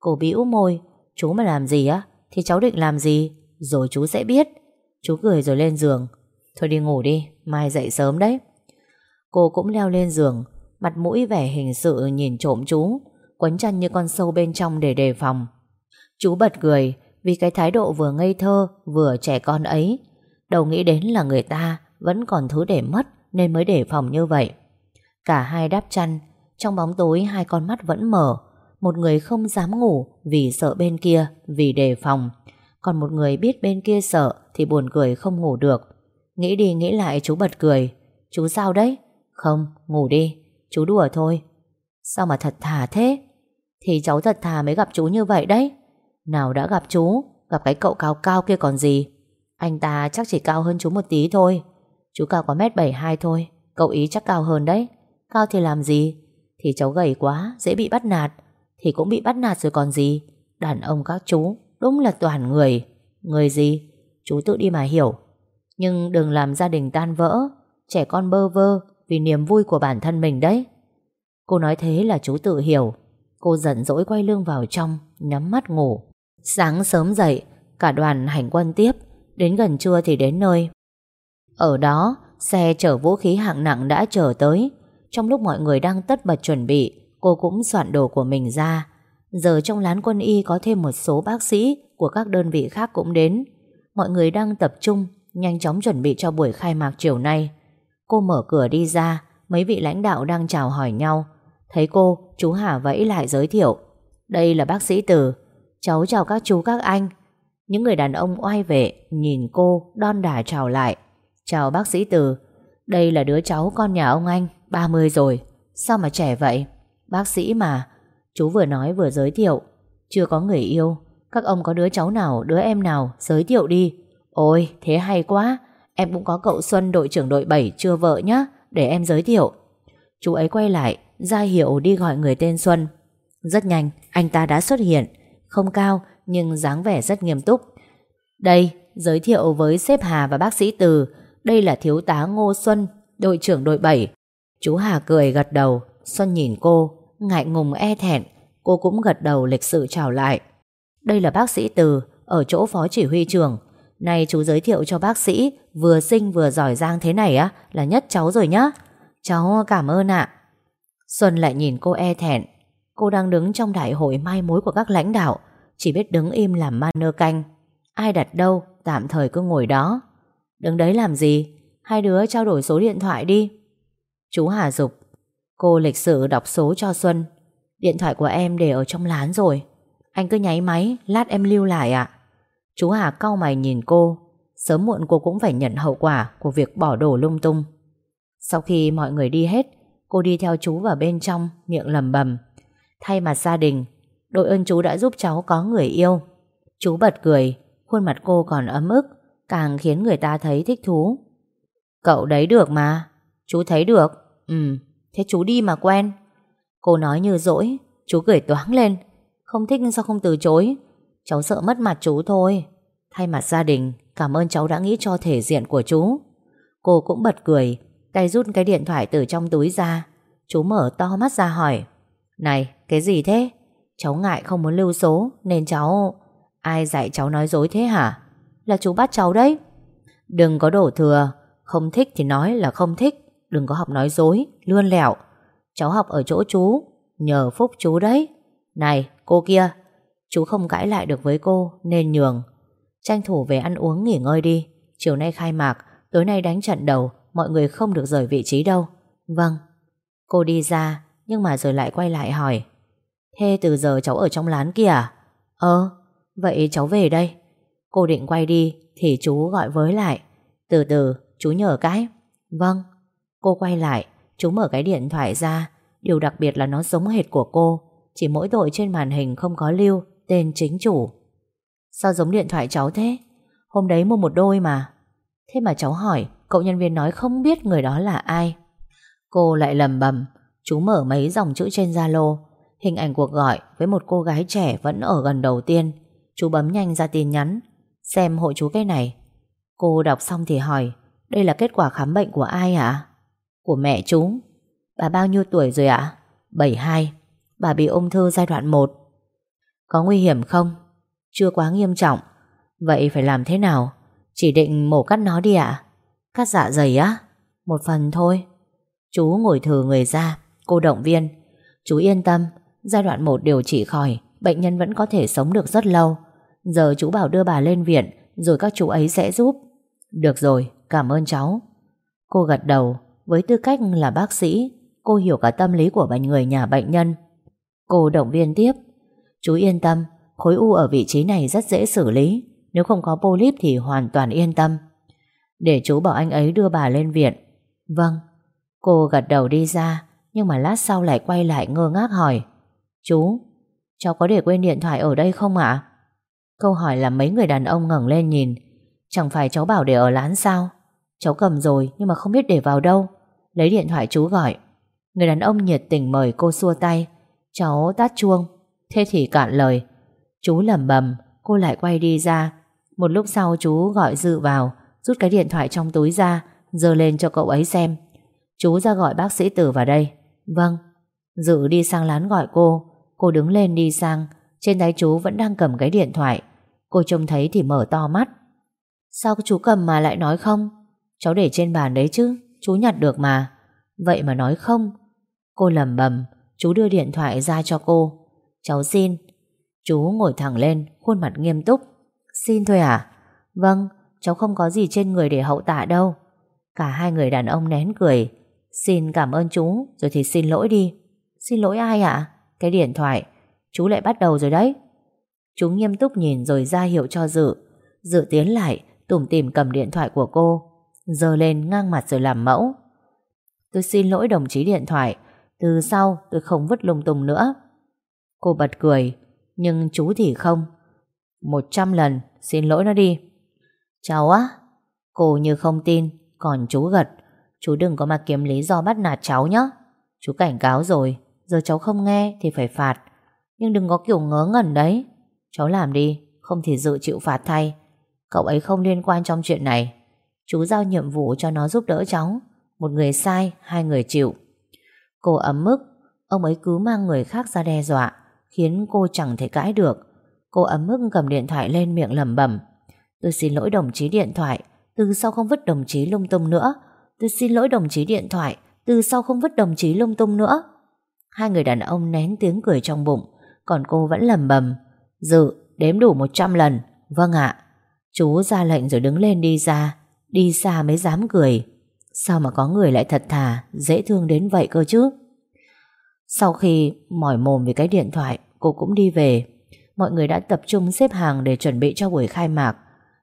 Cô bĩu môi. Chú mà làm gì á? Thì cháu định làm gì? Rồi chú sẽ biết. Chú cười rồi lên giường. Thôi đi ngủ đi, Mai dậy sớm đấy. Cô cũng leo lên giường, Mặt mũi vẻ hình sự nhìn trộm chú, Quấn chăn như con sâu bên trong để đề phòng. Chú bật cười, Vì cái thái độ vừa ngây thơ, Vừa trẻ con ấy. Đầu nghĩ đến là người ta Vẫn còn thứ để mất Nên mới để phòng như vậy. Cả hai đáp chăn, Trong bóng tối hai con mắt vẫn mở. Một người không dám ngủ Vì sợ bên kia, Vì đề phòng. Còn một người biết bên kia sợ Thì buồn cười không ngủ được. Nghĩ đi nghĩ lại chú bật cười. Chú sao đấy? Không, ngủ đi. Chú đùa thôi. Sao mà thật thà thế? Thì cháu thật thà mới gặp chú như vậy đấy. Nào đã gặp chú, Gặp cái cậu cao cao kia còn gì? Anh ta chắc chỉ cao hơn chú một tí thôi. Chú cao có mét 72 thôi, Cậu ý chắc cao hơn đấy. Cao thì làm gì? Thì cháu gầy quá, dễ bị bắt nạt. Thì cũng bị bắt nạt rồi còn gì? Đàn ông các chú, đúng là toàn người. Người gì? Chú tự đi mà hiểu. Nhưng đừng làm gia đình tan vỡ. Trẻ con bơ vơ Vì niềm vui của bản thân mình đấy. Cô nói thế là chú tự hiểu. Cô giận dỗi quay lưng vào trong, Nhắm mắt ngủ. Sáng sớm dậy Cả đoàn hành quân tiếp Đến gần trưa thì đến nơi. Ở đó xe chở vũ khí hạng nặng đã chở tới. Trong lúc mọi người đang tất bật chuẩn bị Cô cũng soạn đồ của mình ra. Giờ trong lán quân y có thêm một số bác sĩ Của các đơn vị khác cũng đến. Mọi người đang tập trung Nhanh chóng chuẩn bị cho buổi khai mạc chiều nay. Cô mở cửa đi ra Mấy vị lãnh đạo đang chào hỏi nhau. Thấy cô, chú Hà vẫy lại giới thiệu. Đây là bác sĩ Từ Cháu chào các chú các anh. Những người đàn ông oai vệ Nhìn cô, đon đả chào lại. Chào bác sĩ Từ, Đây là đứa cháu con nhà ông anh 30 rồi. Sao mà trẻ vậy? Bác sĩ mà, Chú vừa nói vừa giới thiệu. Chưa có người yêu. Các ông có đứa cháu nào, đứa em nào, Giới thiệu đi. Ôi, thế hay quá. Em cũng có cậu Xuân đội trưởng đội 7 chưa vợ nhá, Để em giới thiệu. Chú ấy quay lại, ra hiệu đi gọi người tên Xuân. Rất nhanh, Anh ta đã xuất hiện. Không cao, nhưng dáng vẻ rất nghiêm túc. Đây, giới thiệu với sếp Hà và bác sĩ Từ. Đây là thiếu tá Ngô Xuân, Đội trưởng đội 7 Chú Hà cười gật đầu. Xuân nhìn cô, Ngại ngùng e thẹn. Cô cũng gật đầu lịch sự chào lại. Đây là bác sĩ Từ, Ở chỗ phó chỉ huy trường Này chú giới thiệu cho bác sĩ, Vừa xinh vừa giỏi giang thế này á, Là nhất cháu rồi nhá. Cháu cảm ơn ạ. Xuân lại nhìn cô e thẹn. Cô đang đứng trong đại hội mai mối của các lãnh đạo. Chỉ biết đứng im làm ma nơ canh. Ai đặt đâu, Tạm thời cứ ngồi đó. Đứng đấy làm gì? Hai đứa trao đổi số điện thoại đi. Chú Hà dục, Cô lịch sự đọc số cho Xuân. Điện thoại của em để ở trong lán rồi. Anh cứ nháy máy, Lát em lưu lại ạ. Chú Hà cau mày nhìn cô. Sớm muộn cô cũng phải nhận hậu quả Của việc bỏ đồ lung tung. Sau khi mọi người đi hết, Cô đi theo chú vào bên trong, Miệng lầm bầm. Thay mặt gia đình Đội ơn chú đã giúp cháu có người yêu. Chú bật cười, Khuôn mặt cô còn ấm ức, Càng khiến người ta thấy thích thú. Cậu đấy được mà. Chú thấy được. Ừ Thế chú đi mà quen. Cô nói như dỗi, Chú cười toáng lên. Không thích sao không từ chối? Cháu sợ mất mặt chú thôi. Thay mặt gia đình, Cảm ơn cháu đã nghĩ cho thể diện của chú. Cô cũng bật cười, Tay rút cái điện thoại từ trong túi ra. Chú mở to mắt ra hỏi, Này, cái gì thế? Cháu ngại không muốn lưu số, Nên cháu Ai dạy cháu nói dối thế hả? Là chú bắt cháu đấy. Đừng có đổ thừa. Không thích thì nói là không thích. Đừng có học nói dối, Lươn lẹo. Cháu học ở chỗ chú, Nhờ phúc chú đấy. Này, cô kia. Chú không cãi lại được với cô, Nên nhường. Tranh thủ về ăn uống nghỉ ngơi đi. Chiều nay khai mạc, Tối nay đánh trận đầu, Mọi người không được rời vị trí đâu. Vâng. Cô đi ra, Nhưng mà rồi lại quay lại hỏi. Thế từ giờ cháu ở trong lán kia à? Ờ Vậy cháu về đây. Cô định quay đi Thì chú gọi với lại. Từ từ, chú nhờ cái. Vâng. Cô quay lại, Chú mở cái điện thoại ra. Điều đặc biệt là nó giống hệt của cô. Chỉ mỗi tội trên màn hình không có lưu, Tên chính chủ. Sao giống điện thoại cháu thế? Hôm đấy mua một đôi mà. Thế mà cháu hỏi, Cậu nhân viên nói không biết người đó là ai. Cô lại lầm bầm, Chú mở mấy dòng chữ trên Zalo. Hình ảnh cuộc gọi với một cô gái trẻ Vẫn ở gần đầu tiên. Chú bấm nhanh ra tin nhắn. Xem hộ chú cái này. Cô đọc xong thì hỏi, Đây là kết quả khám bệnh của ai hả Của mẹ chú. Bà bao nhiêu tuổi rồi ạ? À? 72 Bà bị ung thư giai đoạn 1 Có nguy hiểm không? Chưa quá nghiêm trọng. Vậy phải làm thế nào? Chỉ định mổ cắt nó đi ạ. Cắt dạ dày á? Một phần thôi. Chú ngồi thử người ra. Cô động viên. Chú yên tâm. Giai đoạn 1 điều trị khỏi Bệnh nhân vẫn có thể sống được rất lâu Giờ chú bảo đưa bà lên viện Rồi các chú ấy sẽ giúp Được rồi, cảm ơn cháu Cô gật đầu, với tư cách là bác sĩ, cô hiểu cả tâm lý của bệnh người nhà bệnh nhân. Cô động viên tiếp, chú yên tâm, khối u ở vị trí này rất dễ xử lý, nếu không có polyp thì hoàn toàn yên tâm. Để chú bảo anh ấy đưa bà lên viện. Vâng. Cô gật đầu đi ra, nhưng mà lát sau lại quay lại ngơ ngác hỏi. Chú, cháu có để quên điện thoại ở đây không ạ? Câu hỏi làm mấy người đàn ông ngẩng lên nhìn. Chẳng phải cháu bảo để ở lán sao? Cháu cầm rồi nhưng mà không biết để vào đâu. Lấy điện thoại chú gọi. Người đàn ông nhiệt tình mời cô xua tay. Cháu tát chuông. Thế thì cạn lời. Chú lẩm bẩm, cô lại quay đi ra. Một lúc sau chú gọi Dự vào, rút cái điện thoại trong túi ra, giơ lên cho cậu ấy xem. Chú ra gọi bác sĩ Tử vào đây. Vâng. Dự đi sang lán gọi cô. Cô đứng lên đi sang. Trên tay chú vẫn đang cầm cái điện thoại. Cô trông thấy thì mở to mắt. Sao chú cầm mà lại nói không? Cháu để trên bàn đấy chứ, chú nhặt được mà. Vậy mà nói không. Cô lầm bầm, chú đưa điện thoại ra cho cô. Cháu xin. Chú ngồi thẳng lên, khuôn mặt nghiêm túc. Xin thôi à? Vâng, cháu không có gì trên người để hậu tạ đâu. Cả hai người đàn ông nén cười. Xin cảm ơn chú, rồi thì xin lỗi đi. Xin lỗi ai ạ? Cái điện thoại. Chú lại bắt đầu rồi đấy. Chú nghiêm túc nhìn rồi ra hiệu cho Dự. Dự tiến lại, tủm tìm cầm điện thoại của cô. Giờ lên ngang mặt rồi làm mẫu. Tôi xin lỗi đồng chí điện thoại. Từ sau tôi không vứt lung tung nữa. Cô bật cười, nhưng chú thì không. Một trăm lần, xin lỗi nó đi. Cháu á? Cô như không tin, còn chú gật. Chú đừng có mà kiếm lý do bắt nạt cháu nhé. Chú cảnh cáo rồi, giờ cháu không nghe thì phải phạt. Nhưng đừng có kiểu ngớ ngẩn đấy. Cháu làm đi, không thì dự chịu phạt thay. Cậu ấy không liên quan trong chuyện này. Chú giao nhiệm vụ cho nó giúp đỡ cháu. Một người sai, hai người chịu. Cô ấm mức, ông ấy cứ mang người khác ra đe dọa, khiến cô chẳng thể cãi được. Cô ấm mức cầm điện thoại lên miệng lẩm bẩm. Tôi xin lỗi đồng chí điện thoại, từ sau không vứt đồng chí lung tung nữa. Tôi xin lỗi đồng chí điện thoại, từ sau không vứt đồng chí lung tung nữa. Hai người đàn ông nén tiếng cười trong bụng, còn cô vẫn lầm bầm. Dự, đếm đủ 100 lần. Vâng ạ. Chú ra lệnh rồi đứng lên đi ra. Đi xa mới dám cười. Sao mà có người lại thật thà, dễ thương đến vậy cơ chứ? Sau khi mỏi mồm vì cái điện thoại, cô cũng đi về. Mọi người đã tập trung xếp hàng để chuẩn bị cho buổi khai mạc.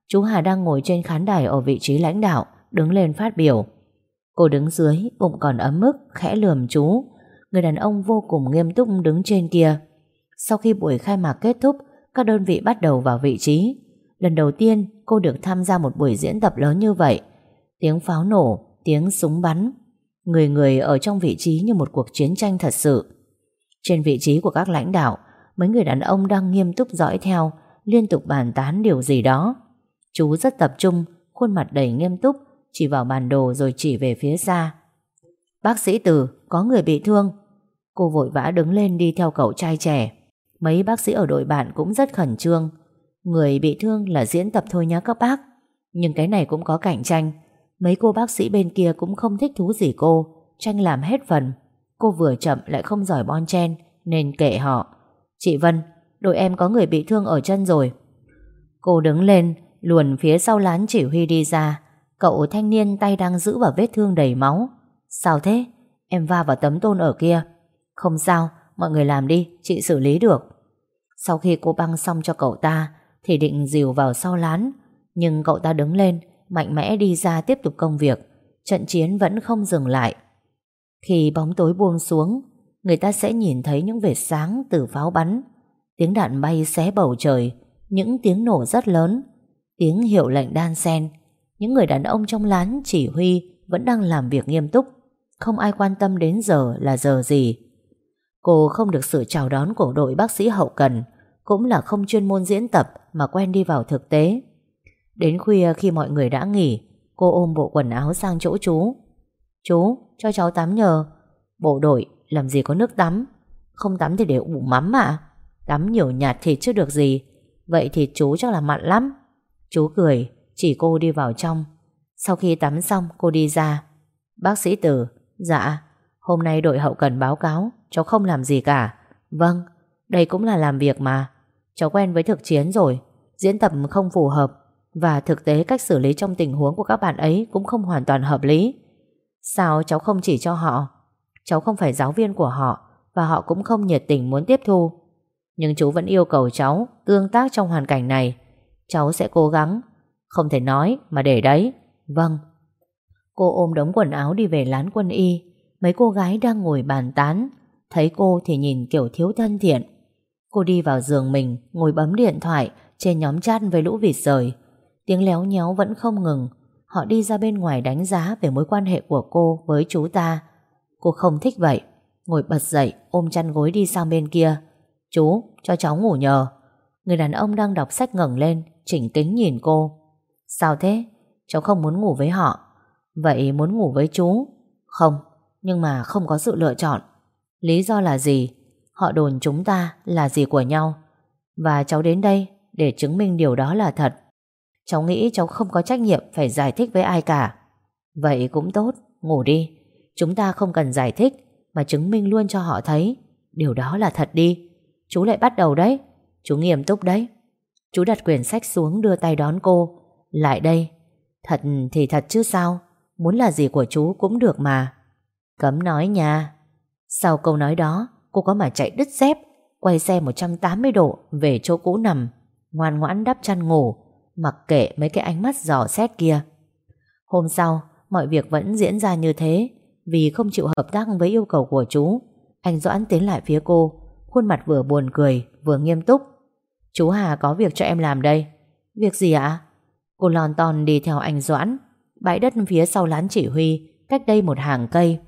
Chú Hà đang ngồi trên khán đài ở vị trí lãnh đạo, đứng lên phát biểu. Cô đứng dưới, bụng còn ấm mức, khẽ lườm chú. Người đàn ông vô cùng nghiêm túc đứng trên kia. Sau khi buổi khai mạc kết thúc, các đơn vị bắt đầu vào vị trí. Lần đầu tiên cô được tham gia một buổi diễn tập lớn như vậy. Tiếng pháo nổ, tiếng súng bắn. Người người ở trong vị trí như một cuộc chiến tranh thật sự. Trên vị trí của các lãnh đạo, mấy người đàn ông đang nghiêm túc dõi theo, liên tục bàn tán điều gì đó. Chú rất tập trung, khuôn mặt đầy nghiêm túc, chỉ vào bản đồ rồi chỉ về phía xa. Bác sĩ Từ, có người bị thương. Cô vội vã đứng lên đi theo cậu trai trẻ. Mấy bác sĩ ở đội bạn cũng rất khẩn trương. Người bị thương là diễn tập thôi nhá các bác. Nhưng cái này cũng có cạnh tranh. Mấy cô bác sĩ bên kia cũng không thích thú gì cô. Tranh làm hết phần. Cô vừa chậm lại không giỏi bon chen nên kệ họ. Chị Vân, đội em có người bị thương ở chân rồi. Cô đứng lên, luồn phía sau lán chỉ huy đi ra. Cậu thanh niên tay đang giữ vào vết thương đầy máu. Sao thế? Em va vào tấm tôn ở kia. Không sao, mọi người làm đi, chị xử lý được. Sau khi cô băng xong cho cậu ta, thì định dìu vào sau lán. Nhưng cậu ta đứng lên, mạnh mẽ đi ra tiếp tục công việc. Trận chiến vẫn không dừng lại. Khi bóng tối buông xuống, người ta sẽ nhìn thấy những vệt sáng từ pháo bắn. Tiếng đạn bay xé bầu trời, những tiếng nổ rất lớn, tiếng hiệu lệnh đan sen. Những người đàn ông trong lán chỉ huy vẫn đang làm việc nghiêm túc. Không ai quan tâm đến giờ là giờ gì. Cô không được sự chào đón của đội bác sĩ hậu cần, cũng là không chuyên môn diễn tập mà quen đi vào thực tế. Đến khuya khi mọi người đã nghỉ, cô ôm bộ quần áo sang chỗ chú. Chú, cho cháu tắm nhờ. Bộ đội, làm gì có nước tắm. Không tắm thì để ủ mắm mà. Tắm nhiều nhạt thịt chứ được gì. Vậy thì chú chắc là mặn lắm. Chú cười, chỉ cô đi vào trong. Sau khi tắm xong, cô đi ra. Bác sĩ Tử, dạ, hôm nay đội hậu cần báo cáo, cháu không làm gì cả. Vâng, đây cũng là làm việc mà. Cháu quen với thực chiến rồi, diễn tập không phù hợp và thực tế cách xử lý trong tình huống của các bạn ấy cũng không hoàn toàn hợp lý. Sao cháu không chỉ cho họ? Cháu không phải giáo viên của họ và họ cũng không nhiệt tình muốn tiếp thu. Nhưng chú vẫn yêu cầu cháu tương tác trong hoàn cảnh này. Cháu sẽ cố gắng. Không thể nói mà để đấy. Vâng. Cô ôm đống quần áo đi về lán quân y. Mấy cô gái đang ngồi bàn tán. Thấy cô thì nhìn kiểu thiếu thân thiện. Cô đi vào giường mình, ngồi bấm điện thoại trên nhóm chat với lũ vịt rời. Tiếng léo nhéo vẫn không ngừng. Họ đi ra bên ngoài đánh giá về mối quan hệ của cô với chú ta. Cô không thích vậy. Ngồi bật dậy, ôm chăn gối đi sang bên kia. Chú, cho cháu ngủ nhờ. Người đàn ông đang đọc sách ngẩng lên, chỉnh kính nhìn cô. Sao thế? Cháu không muốn ngủ với họ. Vậy muốn ngủ với chú? Không, nhưng mà không có sự lựa chọn. Lý do là gì? Họ đồn chúng ta là gì của nhau. Và cháu đến đây để chứng minh điều đó là thật. Cháu nghĩ cháu không có trách nhiệm phải giải thích với ai cả. Vậy cũng tốt, ngủ đi. Chúng ta không cần giải thích mà chứng minh luôn cho họ thấy điều đó là thật đi. Chú lại bắt đầu đấy. Chú nghiêm túc đấy. Chú đặt quyển sách xuống đưa tay đón cô. Lại đây. Thật thì thật chứ sao. Muốn là gì của chú cũng được mà. Cấm nói nha. Sau câu nói đó, cô có mà chạy đứt dép, quay xe 180 độ về chỗ cũ nằm, ngoan ngoãn đắp chăn ngủ, mặc kệ mấy cái ánh mắt dò xét kia. Hôm sau, mọi việc vẫn diễn ra như thế, vì không chịu hợp tác với yêu cầu của chú. Anh Doãn tiến lại phía cô, khuôn mặt vừa buồn cười, vừa nghiêm túc. Chú Hà có việc cho em làm đây. Việc gì ạ? Cô lon ton đi theo anh Doãn, bãi đất phía sau lán chỉ huy, cách đây một hàng cây.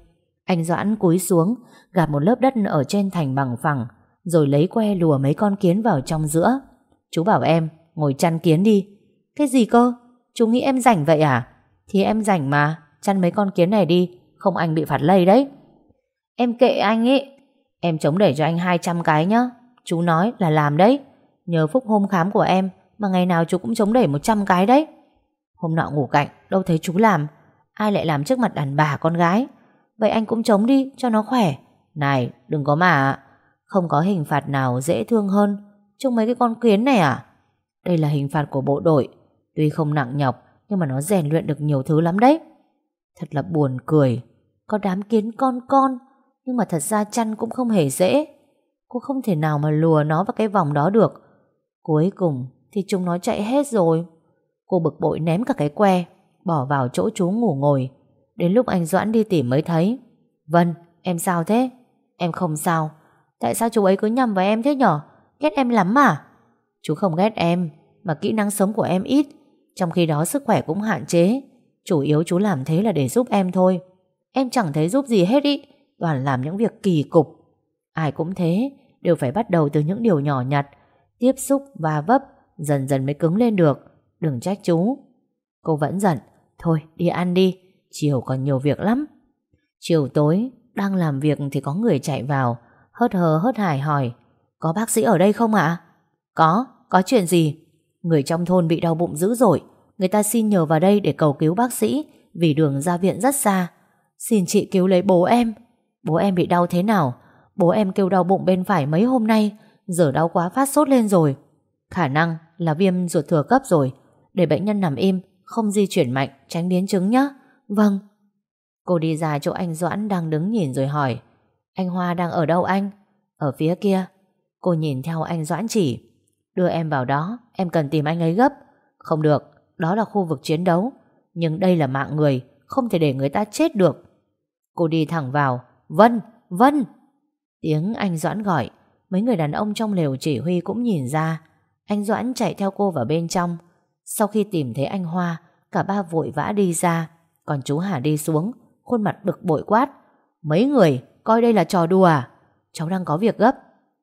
Anh Doãn cúi xuống, gạt một lớp đất ở trên thành bằng phẳng, rồi lấy que lùa mấy con kiến vào trong giữa. Chú bảo em, ngồi chăn kiến đi. Cái gì cơ? Chú nghĩ em rảnh vậy à? Thì em rảnh mà, chăn mấy con kiến này đi, không anh bị phạt lây đấy. Em kệ anh ấy. Em chống đẩy cho anh 200 cái nhá. Chú nói là làm đấy. Nhờ phúc hôm khám của em mà ngày nào chú cũng chống đẩy 100 cái đấy. Hôm nọ ngủ cạnh, đâu thấy chú làm. Ai lại làm trước mặt đàn bà con gái. Vậy anh cũng chống đi cho nó khỏe. Này, đừng có mà. Không có hình phạt nào dễ thương hơn. Trông mấy cái con kiến này à? Đây là hình phạt của bộ đội. Tuy không nặng nhọc, nhưng mà nó rèn luyện được nhiều thứ lắm đấy. Thật là buồn cười. Có đám kiến con con, nhưng mà thật ra chăn cũng không hề dễ. Cô không thể nào mà lùa nó vào cái vòng đó được. Cuối cùng thì chúng nó chạy hết rồi. Cô bực bội ném cả cái que, bỏ vào chỗ chú ngủ ngồi. Đến lúc anh Doãn đi tìm mới thấy. Vân, em sao thế? Em không sao. Tại sao chú ấy cứ nhầm vào em thế nhở? Ghét em lắm mà. Chú không ghét em, mà kỹ năng sống của em ít. Trong khi đó sức khỏe cũng hạn chế. Chủ yếu chú làm thế là để giúp em thôi. Em chẳng thấy giúp gì hết ý. Toàn làm những việc kỳ cục. Ai cũng thế, đều phải bắt đầu từ những điều nhỏ nhặt. Tiếp xúc và vấp, dần dần mới cứng lên được. Đừng trách chú. Cô vẫn giận. Thôi, đi ăn đi. Chiều còn nhiều việc lắm. Chiều tối, đang làm việc thì có người chạy vào, hớt hờ hớt hải hỏi. Có bác sĩ ở đây không ạ? Có, có chuyện gì? Người trong thôn bị đau bụng dữ dội. Người ta xin nhờ vào đây để cầu cứu bác sĩ vì đường ra viện rất xa. Xin chị cứu lấy bố em. Bố em bị đau thế nào? Bố em kêu đau bụng bên phải mấy hôm nay, giờ đau quá phát sốt lên rồi. Khả năng là viêm ruột thừa cấp rồi. Để bệnh nhân nằm im, không di chuyển mạnh, tránh biến chứng nhé. Vâng. Cô đi ra chỗ anh Doãn đang đứng nhìn rồi hỏi. Anh Hoa đang ở đâu anh? Ở phía kia. Cô nhìn theo anh Doãn chỉ. Đưa em vào đó, em cần tìm anh ấy gấp. Không được, đó là khu vực chiến đấu. Nhưng đây là mạng người, không thể để người ta chết được. Cô đi thẳng vào. Vân, Vân! Tiếng anh Doãn gọi. Mấy người đàn ông trong lều chỉ huy cũng nhìn ra. Anh Doãn chạy theo cô vào bên trong. Sau khi tìm thấy anh Hoa, cả ba vội vã đi ra. Còn chú Hà đi xuống, khuôn mặt bực bội quát. Mấy người, coi đây là trò đùa à? Cháu đang có việc gấp.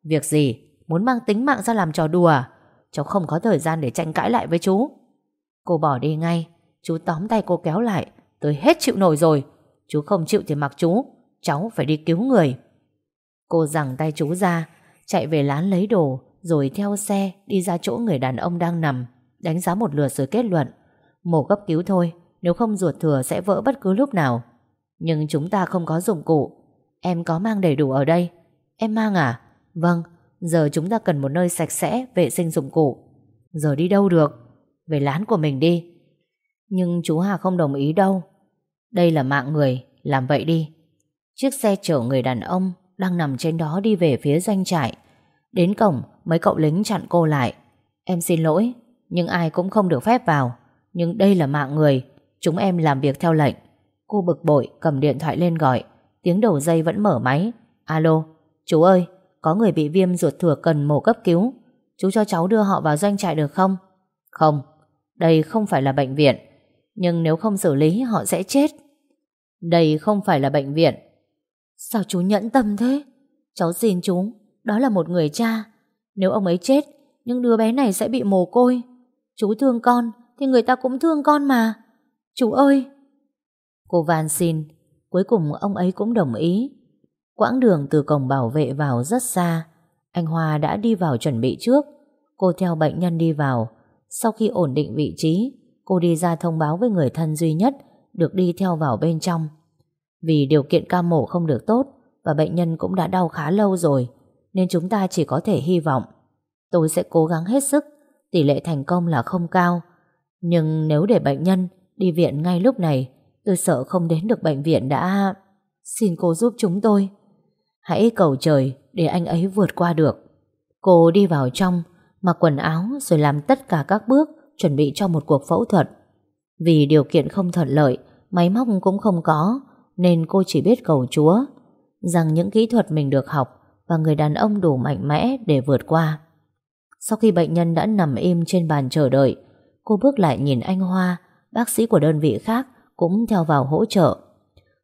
Việc gì? Muốn mang tính mạng ra làm trò đùa à? Cháu không có thời gian để tranh cãi lại với chú. Cô bỏ đi ngay. Chú tóm tay cô kéo lại. Tôi hết chịu nổi rồi. Chú không chịu thì mặc chú. Cháu phải đi cứu người. Cô giằng tay chú ra, chạy về lán lấy đồ, rồi theo xe đi ra chỗ người đàn ông đang nằm, đánh giá một lượt rồi kết luận. Mổ cấp cứu thôi, nếu không ruột thừa sẽ vỡ bất cứ lúc nào. Nhưng chúng ta không có dụng cụ. Em có mang đầy đủ ở đây. Em mang à? Vâng, giờ chúng ta cần một nơi sạch sẽ, vệ sinh dụng cụ. Giờ đi đâu được? Về lán của mình đi. Nhưng chú Hà không đồng ý đâu. Đây là mạng người, làm vậy đi. Chiếc xe chở người đàn ông đang nằm trên đó đi về phía doanh trại. Đến cổng, mấy cậu lính chặn cô lại. Em xin lỗi, nhưng ai cũng không được phép vào. Nhưng đây là mạng người, chúng em làm việc theo lệnh. Cô bực bội cầm điện thoại lên gọi. Tiếng đầu dây vẫn mở máy. Alo, chú ơi, có người bị viêm ruột thừa cần mổ cấp cứu. Chú cho cháu đưa họ vào doanh trại được không? Không, đây không phải là bệnh viện. Nhưng nếu không xử lý họ sẽ chết. Đây không phải là bệnh viện. Sao chú nhẫn tâm thế? Cháu xin chú, đó là một người cha. Nếu ông ấy chết, nhưng đứa bé này sẽ bị mồ côi. Chú thương con, thì người ta cũng thương con mà. Chú ơi! Cô van xin, cuối cùng ông ấy cũng đồng ý. Quãng đường từ cổng bảo vệ vào rất xa. Anh Hoa đã đi vào chuẩn bị trước. Cô theo bệnh nhân đi vào. Sau khi ổn định vị trí, cô đi ra thông báo với người thân duy nhất được đi theo vào bên trong. Vì điều kiện ca mổ không được tốt và bệnh nhân cũng đã đau khá lâu rồi, nên chúng ta chỉ có thể hy vọng. Tôi sẽ cố gắng hết sức, tỷ lệ thành công là không cao. Nhưng nếu để bệnh nhân đi viện ngay lúc này, tôi sợ không đến được bệnh viện đã... Xin cô giúp chúng tôi. Hãy cầu trời để anh ấy vượt qua được. Cô đi vào trong, mặc quần áo rồi làm tất cả các bước chuẩn bị cho một cuộc phẫu thuật. Vì điều kiện không thuận lợi, máy móc cũng không có, nên cô chỉ biết cầu Chúa rằng những kỹ thuật mình được học và người đàn ông đủ mạnh mẽ để vượt qua. Sau khi bệnh nhân đã nằm im trên bàn chờ đợi, cô bước lại nhìn anh Hoa, bác sĩ của đơn vị khác cũng theo vào hỗ trợ.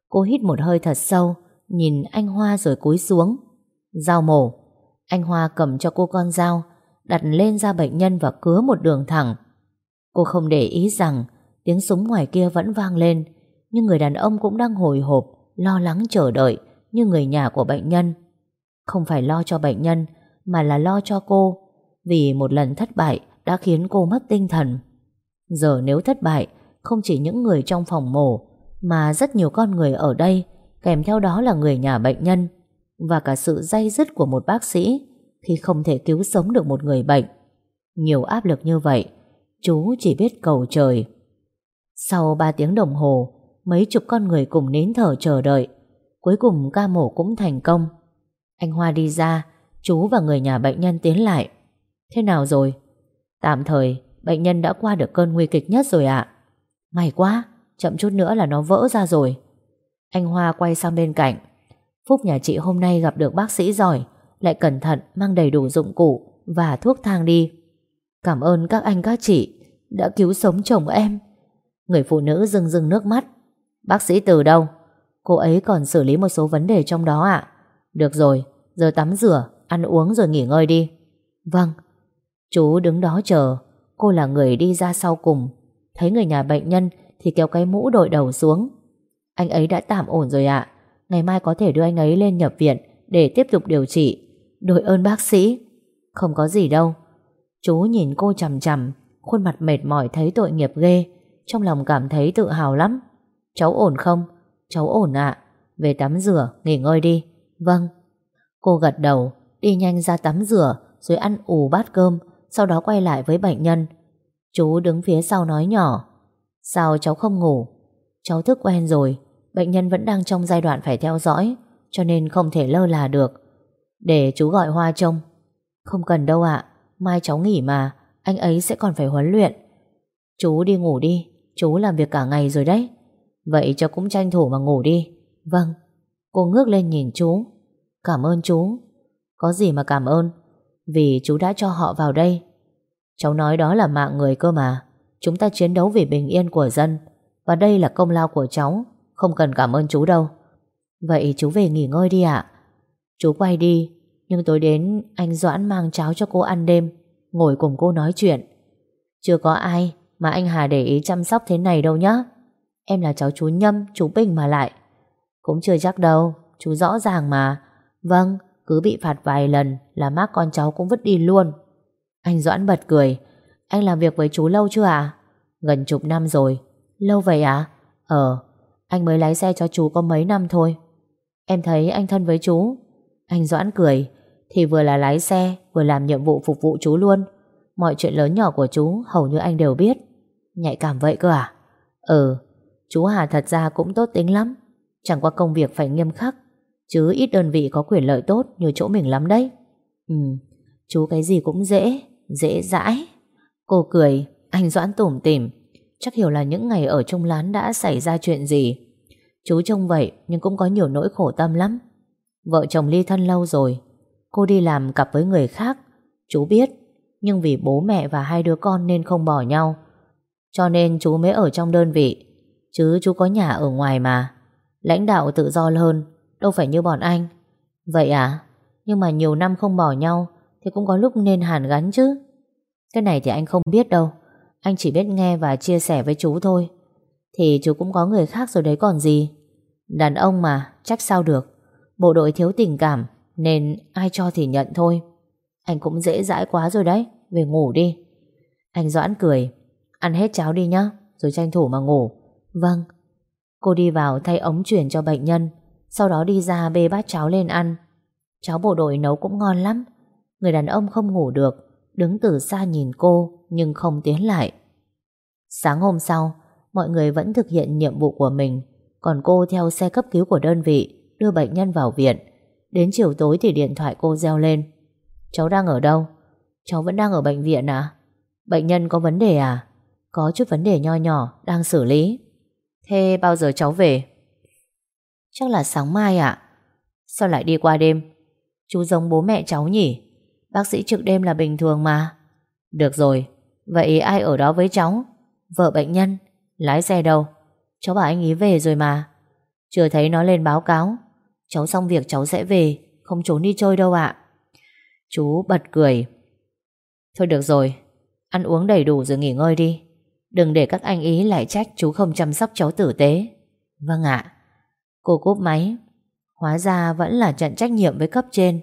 Cô hít một hơi thật sâu, nhìn anh Hoa rồi cúi xuống. Dao mổ. Anh Hoa cầm cho cô con dao, đặt lên da bệnh nhân và cứa một đường thẳng. Cô không để ý rằng tiếng súng ngoài kia vẫn vang lên, nhưng người đàn ông cũng đang hồi hộp, lo lắng chờ đợi như người nhà của bệnh nhân. Không phải lo cho bệnh nhân, mà là lo cho cô, vì một lần thất bại đã khiến cô mất tinh thần. Giờ nếu thất bại, không chỉ những người trong phòng mổ, mà rất nhiều con người ở đây, kèm theo đó là người nhà bệnh nhân, và cả sự dây dứt của một bác sĩ khi không thể cứu sống được một người bệnh. Nhiều áp lực như vậy, chú chỉ biết cầu trời. Sau 3 tiếng đồng hồ, mấy chục con người cùng nín thở chờ đợi. Cuối cùng ca mổ cũng thành công. Anh Hoa đi ra, chú và người nhà bệnh nhân tiến lại. Thế nào rồi? Tạm thời, bệnh nhân đã qua được cơn nguy kịch nhất rồi ạ. May quá, chậm chút nữa là nó vỡ ra rồi. Anh Hoa quay sang bên cạnh. Phúc nhà chị hôm nay gặp được bác sĩ giỏi, lại cẩn thận mang đầy đủ dụng cụ và thuốc thang đi. Cảm ơn các anh các chị đã cứu sống chồng em. Người phụ nữ rưng rưng nước mắt. Bác sĩ từ đâu? Cô ấy còn xử lý một số vấn đề trong đó ạ. Được rồi, giờ tắm rửa, ăn uống rồi nghỉ ngơi đi. Vâng. Chú đứng đó chờ, cô là người đi ra sau cùng. Thấy người nhà bệnh nhân thì kéo cái mũ đội đầu xuống. Anh ấy đã tạm ổn rồi ạ. Ngày mai có thể đưa anh ấy lên nhập viện để tiếp tục điều trị. Đội ơn bác sĩ. Không có gì đâu. Chú nhìn cô chằm chằm, khuôn mặt mệt mỏi thấy tội nghiệp ghê. Trong lòng cảm thấy tự hào lắm. Cháu ổn không? Cháu ổn ạ. Về tắm rửa, nghỉ ngơi đi. Vâng. Cô gật đầu, đi nhanh ra tắm rửa, rồi ăn ủ bát cơm, sau đó quay lại với bệnh nhân. Chú đứng phía sau nói nhỏ. Sao cháu không ngủ? Cháu thức quen rồi, bệnh nhân vẫn đang trong giai đoạn phải theo dõi, cho nên không thể lơ là được. Để chú gọi Hoa trông. Không cần đâu ạ, mai cháu nghỉ mà, anh ấy sẽ còn phải huấn luyện. Chú đi ngủ đi, chú làm việc cả ngày rồi đấy. Vậy cháu cũng tranh thủ mà ngủ đi. Vâng. Cô ngước lên nhìn chú. Cảm ơn chú. Có gì mà cảm ơn? Vì chú đã cho họ vào đây. Cháu nói đó là mạng người cơ mà. Chúng ta chiến đấu vì bình yên của dân. Và đây là công lao của cháu. Không cần cảm ơn chú đâu. Vậy chú về nghỉ ngơi đi ạ. Chú quay đi. Nhưng tối đến anh Doãn mang cháo cho cô ăn đêm. Ngồi cùng cô nói chuyện. Chưa có ai mà anh Hà để ý chăm sóc thế này đâu nhá. Em là cháu chú Nhâm, chú Bình mà lại. Cũng chưa chắc đâu, chú rõ ràng mà. Vâng, cứ bị phạt vài lần là má con cháu cũng vứt đi luôn. Anh Doãn bật cười. Anh làm việc với chú lâu chưa à? Gần chục năm rồi. Lâu vậy à? Ờ, anh mới lái xe cho chú có mấy năm thôi. Em thấy anh thân với chú. Anh Doãn cười. Thì vừa là lái xe, vừa làm nhiệm vụ phục vụ chú luôn. Mọi chuyện lớn nhỏ của chú hầu như anh đều biết. Nhạy cảm vậy cơ à? Ừ, Chú Hà thật ra cũng tốt tính lắm Chẳng qua công việc phải nghiêm khắc Chứ ít đơn vị có quyền lợi tốt Như chỗ mình lắm đấy Ừ Chú cái gì cũng dễ Dễ dãi. Cô cười, Anh Doãn tủm tỉm. Chắc hiểu là những ngày ở trong lán đã xảy ra chuyện gì. Chú trông vậy Nhưng cũng có nhiều nỗi khổ tâm lắm. Vợ chồng ly thân lâu rồi. Cô đi làm cặp với người khác. Chú biết, Nhưng vì bố mẹ và hai đứa con nên không bỏ nhau. Cho nên chú mới ở trong đơn vị, Chứ chú có nhà ở ngoài mà. Lãnh đạo tự do hơn, Đâu phải như bọn anh. Vậy à? Nhưng mà nhiều năm không bỏ nhau thì cũng có lúc nên hàn gắn chứ. Cái này thì anh không biết đâu. Anh chỉ biết nghe và chia sẻ với chú thôi. Thì chú cũng có người khác rồi đấy còn gì. Đàn ông mà Trách sao được. Bộ đội thiếu tình cảm, Nên ai cho thì nhận thôi. Anh cũng dễ dãi quá rồi đấy. Về ngủ đi. Anh Doãn cười. Ăn hết cháo đi nhá, Rồi tranh thủ mà ngủ. Vâng. Cô đi vào thay ống chuyển cho bệnh nhân. Sau đó đi ra bê bát cháo lên ăn. Cháo bộ đội nấu cũng ngon lắm. Người đàn ông không ngủ được, Đứng từ xa nhìn cô, Nhưng không tiến lại Sáng hôm sau, Mọi người vẫn thực hiện nhiệm vụ của mình, Còn cô theo xe cấp cứu của đơn vị Đưa bệnh nhân vào viện Đến chiều tối thì điện thoại cô reo lên Cháu đang ở đâu? Cháu vẫn đang ở bệnh viện à? Bệnh nhân có vấn đề à? Có chút vấn đề nho nhỏ, Đang xử lý Thế bao giờ cháu về? Chắc là sáng mai ạ Sao lại đi qua đêm? Chú giống bố mẹ cháu nhỉ? Bác sĩ trực đêm là bình thường mà. Được rồi, Vậy ai ở đó với cháu? Vợ bệnh nhân, Lái xe đâu? Cháu bảo anh ý về rồi mà. Chưa thấy nó lên báo cáo. Cháu xong việc cháu sẽ về, Không trốn đi chơi đâu ạ. Chú bật cười. Thôi được rồi, Ăn uống đầy đủ rồi nghỉ ngơi đi. Đừng để các anh ý lại trách chú không chăm sóc cháu tử tế. Vâng ạ. Cô cúp máy. Hóa ra vẫn là trận trách nhiệm với cấp trên.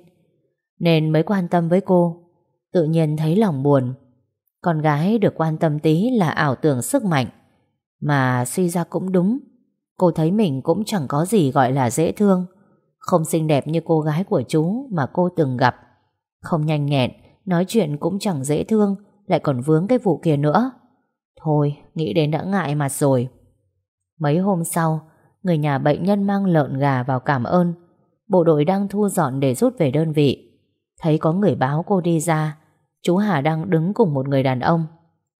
Nên mới quan tâm với cô. Tự nhiên thấy lòng buồn. Con gái được quan tâm tí là ảo tưởng sức mạnh. Mà suy ra cũng đúng. Cô thấy mình cũng chẳng có gì gọi là dễ thương. Không xinh đẹp như cô gái của chú Mà cô từng gặp. Không nhanh nhẹn Nói chuyện cũng chẳng dễ thương Lại còn vướng cái vụ kia nữa. Thôi, nghĩ đến đã ngại mặt rồi. Mấy hôm sau, người nhà bệnh nhân mang lợn gà vào cảm ơn. Bộ đội đang thu dọn để rút về đơn vị. Thấy có người báo cô đi ra, chú Hà đang đứng cùng một người đàn ông.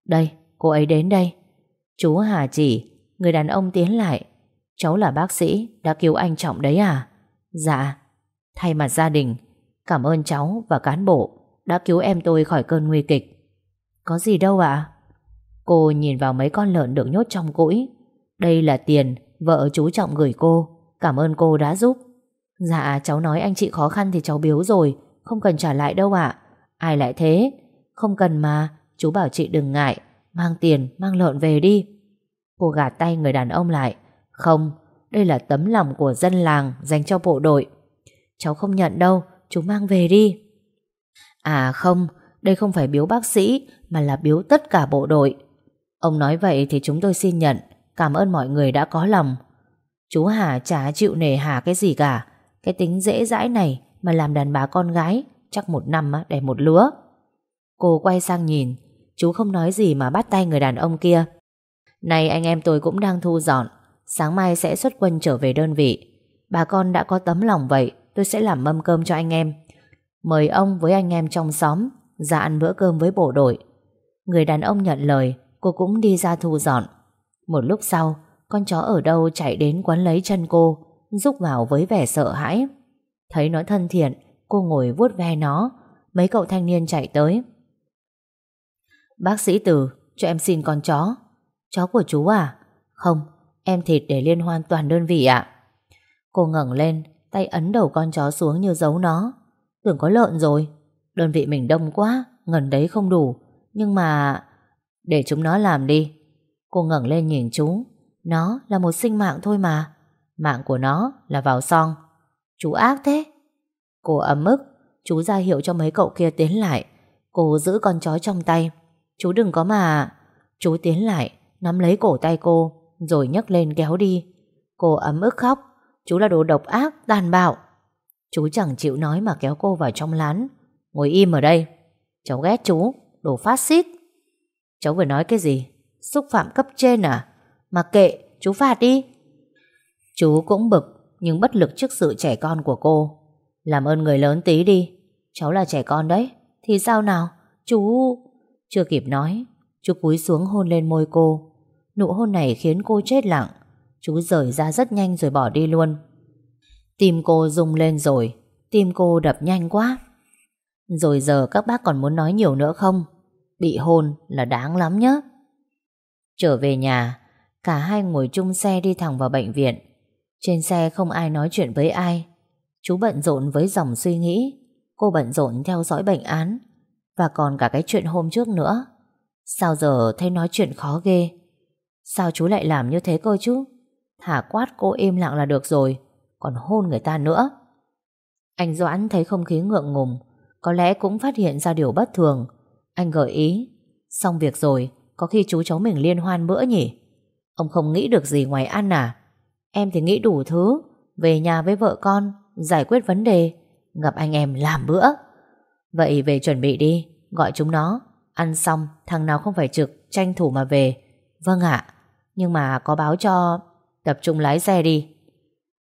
Đây, cô ấy đến đây. Chú Hà chỉ, người đàn ông tiến lại. Cháu là bác sĩ, đã cứu anh Trọng đấy à? Dạ. Thay mặt gia đình, cảm ơn cháu và cán bộ đã cứu em tôi khỏi cơn nguy kịch. Có gì đâu ạ? Cô nhìn vào mấy con lợn được nhốt trong cũi. Đây là tiền vợ chú Trọng gửi cô. Cảm ơn cô đã giúp. Dạ cháu nói anh chị khó khăn thì cháu biếu rồi. Không cần trả lại đâu ạ. Ai lại thế? Không cần mà. Chú bảo chị đừng ngại. Mang tiền, mang lợn về đi. Cô gạt tay người đàn ông lại. Không, đây là tấm lòng của dân làng dành cho bộ đội. Cháu không nhận đâu, chú mang về đi. À không, đây không phải biếu bác sĩ mà là biếu tất cả bộ đội. Ông nói vậy thì chúng tôi xin nhận Cảm ơn mọi người đã có lòng Chú Hà chả chịu nề hà cái gì cả Cái tính dễ dãi này mà làm đàn bà con gái, Chắc một năm đẻ một lứa. Cô quay sang nhìn, Chú không nói gì mà bắt tay người đàn ông kia. Này anh em tôi cũng đang thu dọn, Sáng mai sẽ xuất quân trở về đơn vị. Bà con đã có tấm lòng vậy, Tôi sẽ làm mâm cơm cho anh em. Mời ông với anh em trong xóm, Ra ăn bữa cơm với bộ đội. Người đàn ông nhận lời, Cô cũng đi ra thu dọn. Một lúc sau, Con chó ở đâu chạy đến quấn lấy chân cô, Rúc vào với vẻ sợ hãi. Thấy nó thân thiện, Cô ngồi vuốt ve nó. Mấy cậu thanh niên chạy tới. Bác sĩ Từ, Cho em xin con chó. Chó của chú à? Không, Em thịt để liên hoan toàn đơn vị ạ. Cô ngẩng lên, Tay ấn đầu con chó xuống như giấu nó. Tưởng có lợn rồi. Đơn vị mình đông quá, Ngần đấy không đủ. Nhưng mà để chúng nó làm đi. Cô ngẩng lên nhìn chú. Nó là một sinh mạng thôi mà. Mạng của nó là vào song. Chú ác thế. Cô ấm ức. Chú ra hiệu cho mấy cậu kia tiến lại. Cô giữ con chó trong tay. Chú đừng có mà. Chú tiến lại Nắm lấy cổ tay cô Rồi nhấc lên kéo đi. Cô ấm ức khóc. Chú là đồ độc ác, tàn bạo. Chú chẳng chịu nói mà kéo cô vào trong lán. Ngồi im ở đây. Cháu ghét chú, đồ phát xít. Cháu vừa nói cái gì? Xúc phạm cấp trên à? Mà kệ, chú phạt đi. Chú cũng bực. Nhưng bất lực trước sự trẻ con của cô. Làm ơn người lớn tí đi. Cháu là trẻ con đấy. Thì sao nào? Chú Chưa kịp nói, Chú cúi xuống hôn lên môi cô. Nụ hôn này khiến cô chết lặng. Chú rời ra rất nhanh rồi bỏ đi luôn. Tim cô rung lên rồi. Tim cô đập nhanh quá. Rồi giờ các bác còn muốn nói nhiều nữa không? Bị hôn là đáng lắm nhá. Trở về nhà, Cả hai ngồi chung xe đi thẳng vào bệnh viện. Trên xe không ai nói chuyện với ai. Chú bận rộn với dòng suy nghĩ. Cô bận rộn theo dõi bệnh án. Và còn cả cái chuyện hôm trước nữa. Sao giờ thấy nói chuyện khó ghê? Sao chú lại làm như thế cơ chứ? Thả quát cô im lặng là được rồi. Còn hôn người ta nữa. Anh Doãn thấy không khí ngượng ngùng. Có lẽ cũng phát hiện ra điều bất thường. Anh gợi ý. Xong việc rồi, Có khi chú cháu mình liên hoan bữa nhỉ? Ông không nghĩ được gì ngoài ăn à Em thì nghĩ đủ thứ. Về nhà với vợ con, Giải quyết vấn đề. Gặp anh em làm bữa. Vậy về chuẩn bị đi, Gọi chúng nó. Ăn xong, thằng nào không phải trực, Tranh thủ mà về. Vâng ạ, Nhưng mà có báo cho, Tập trung lái xe đi.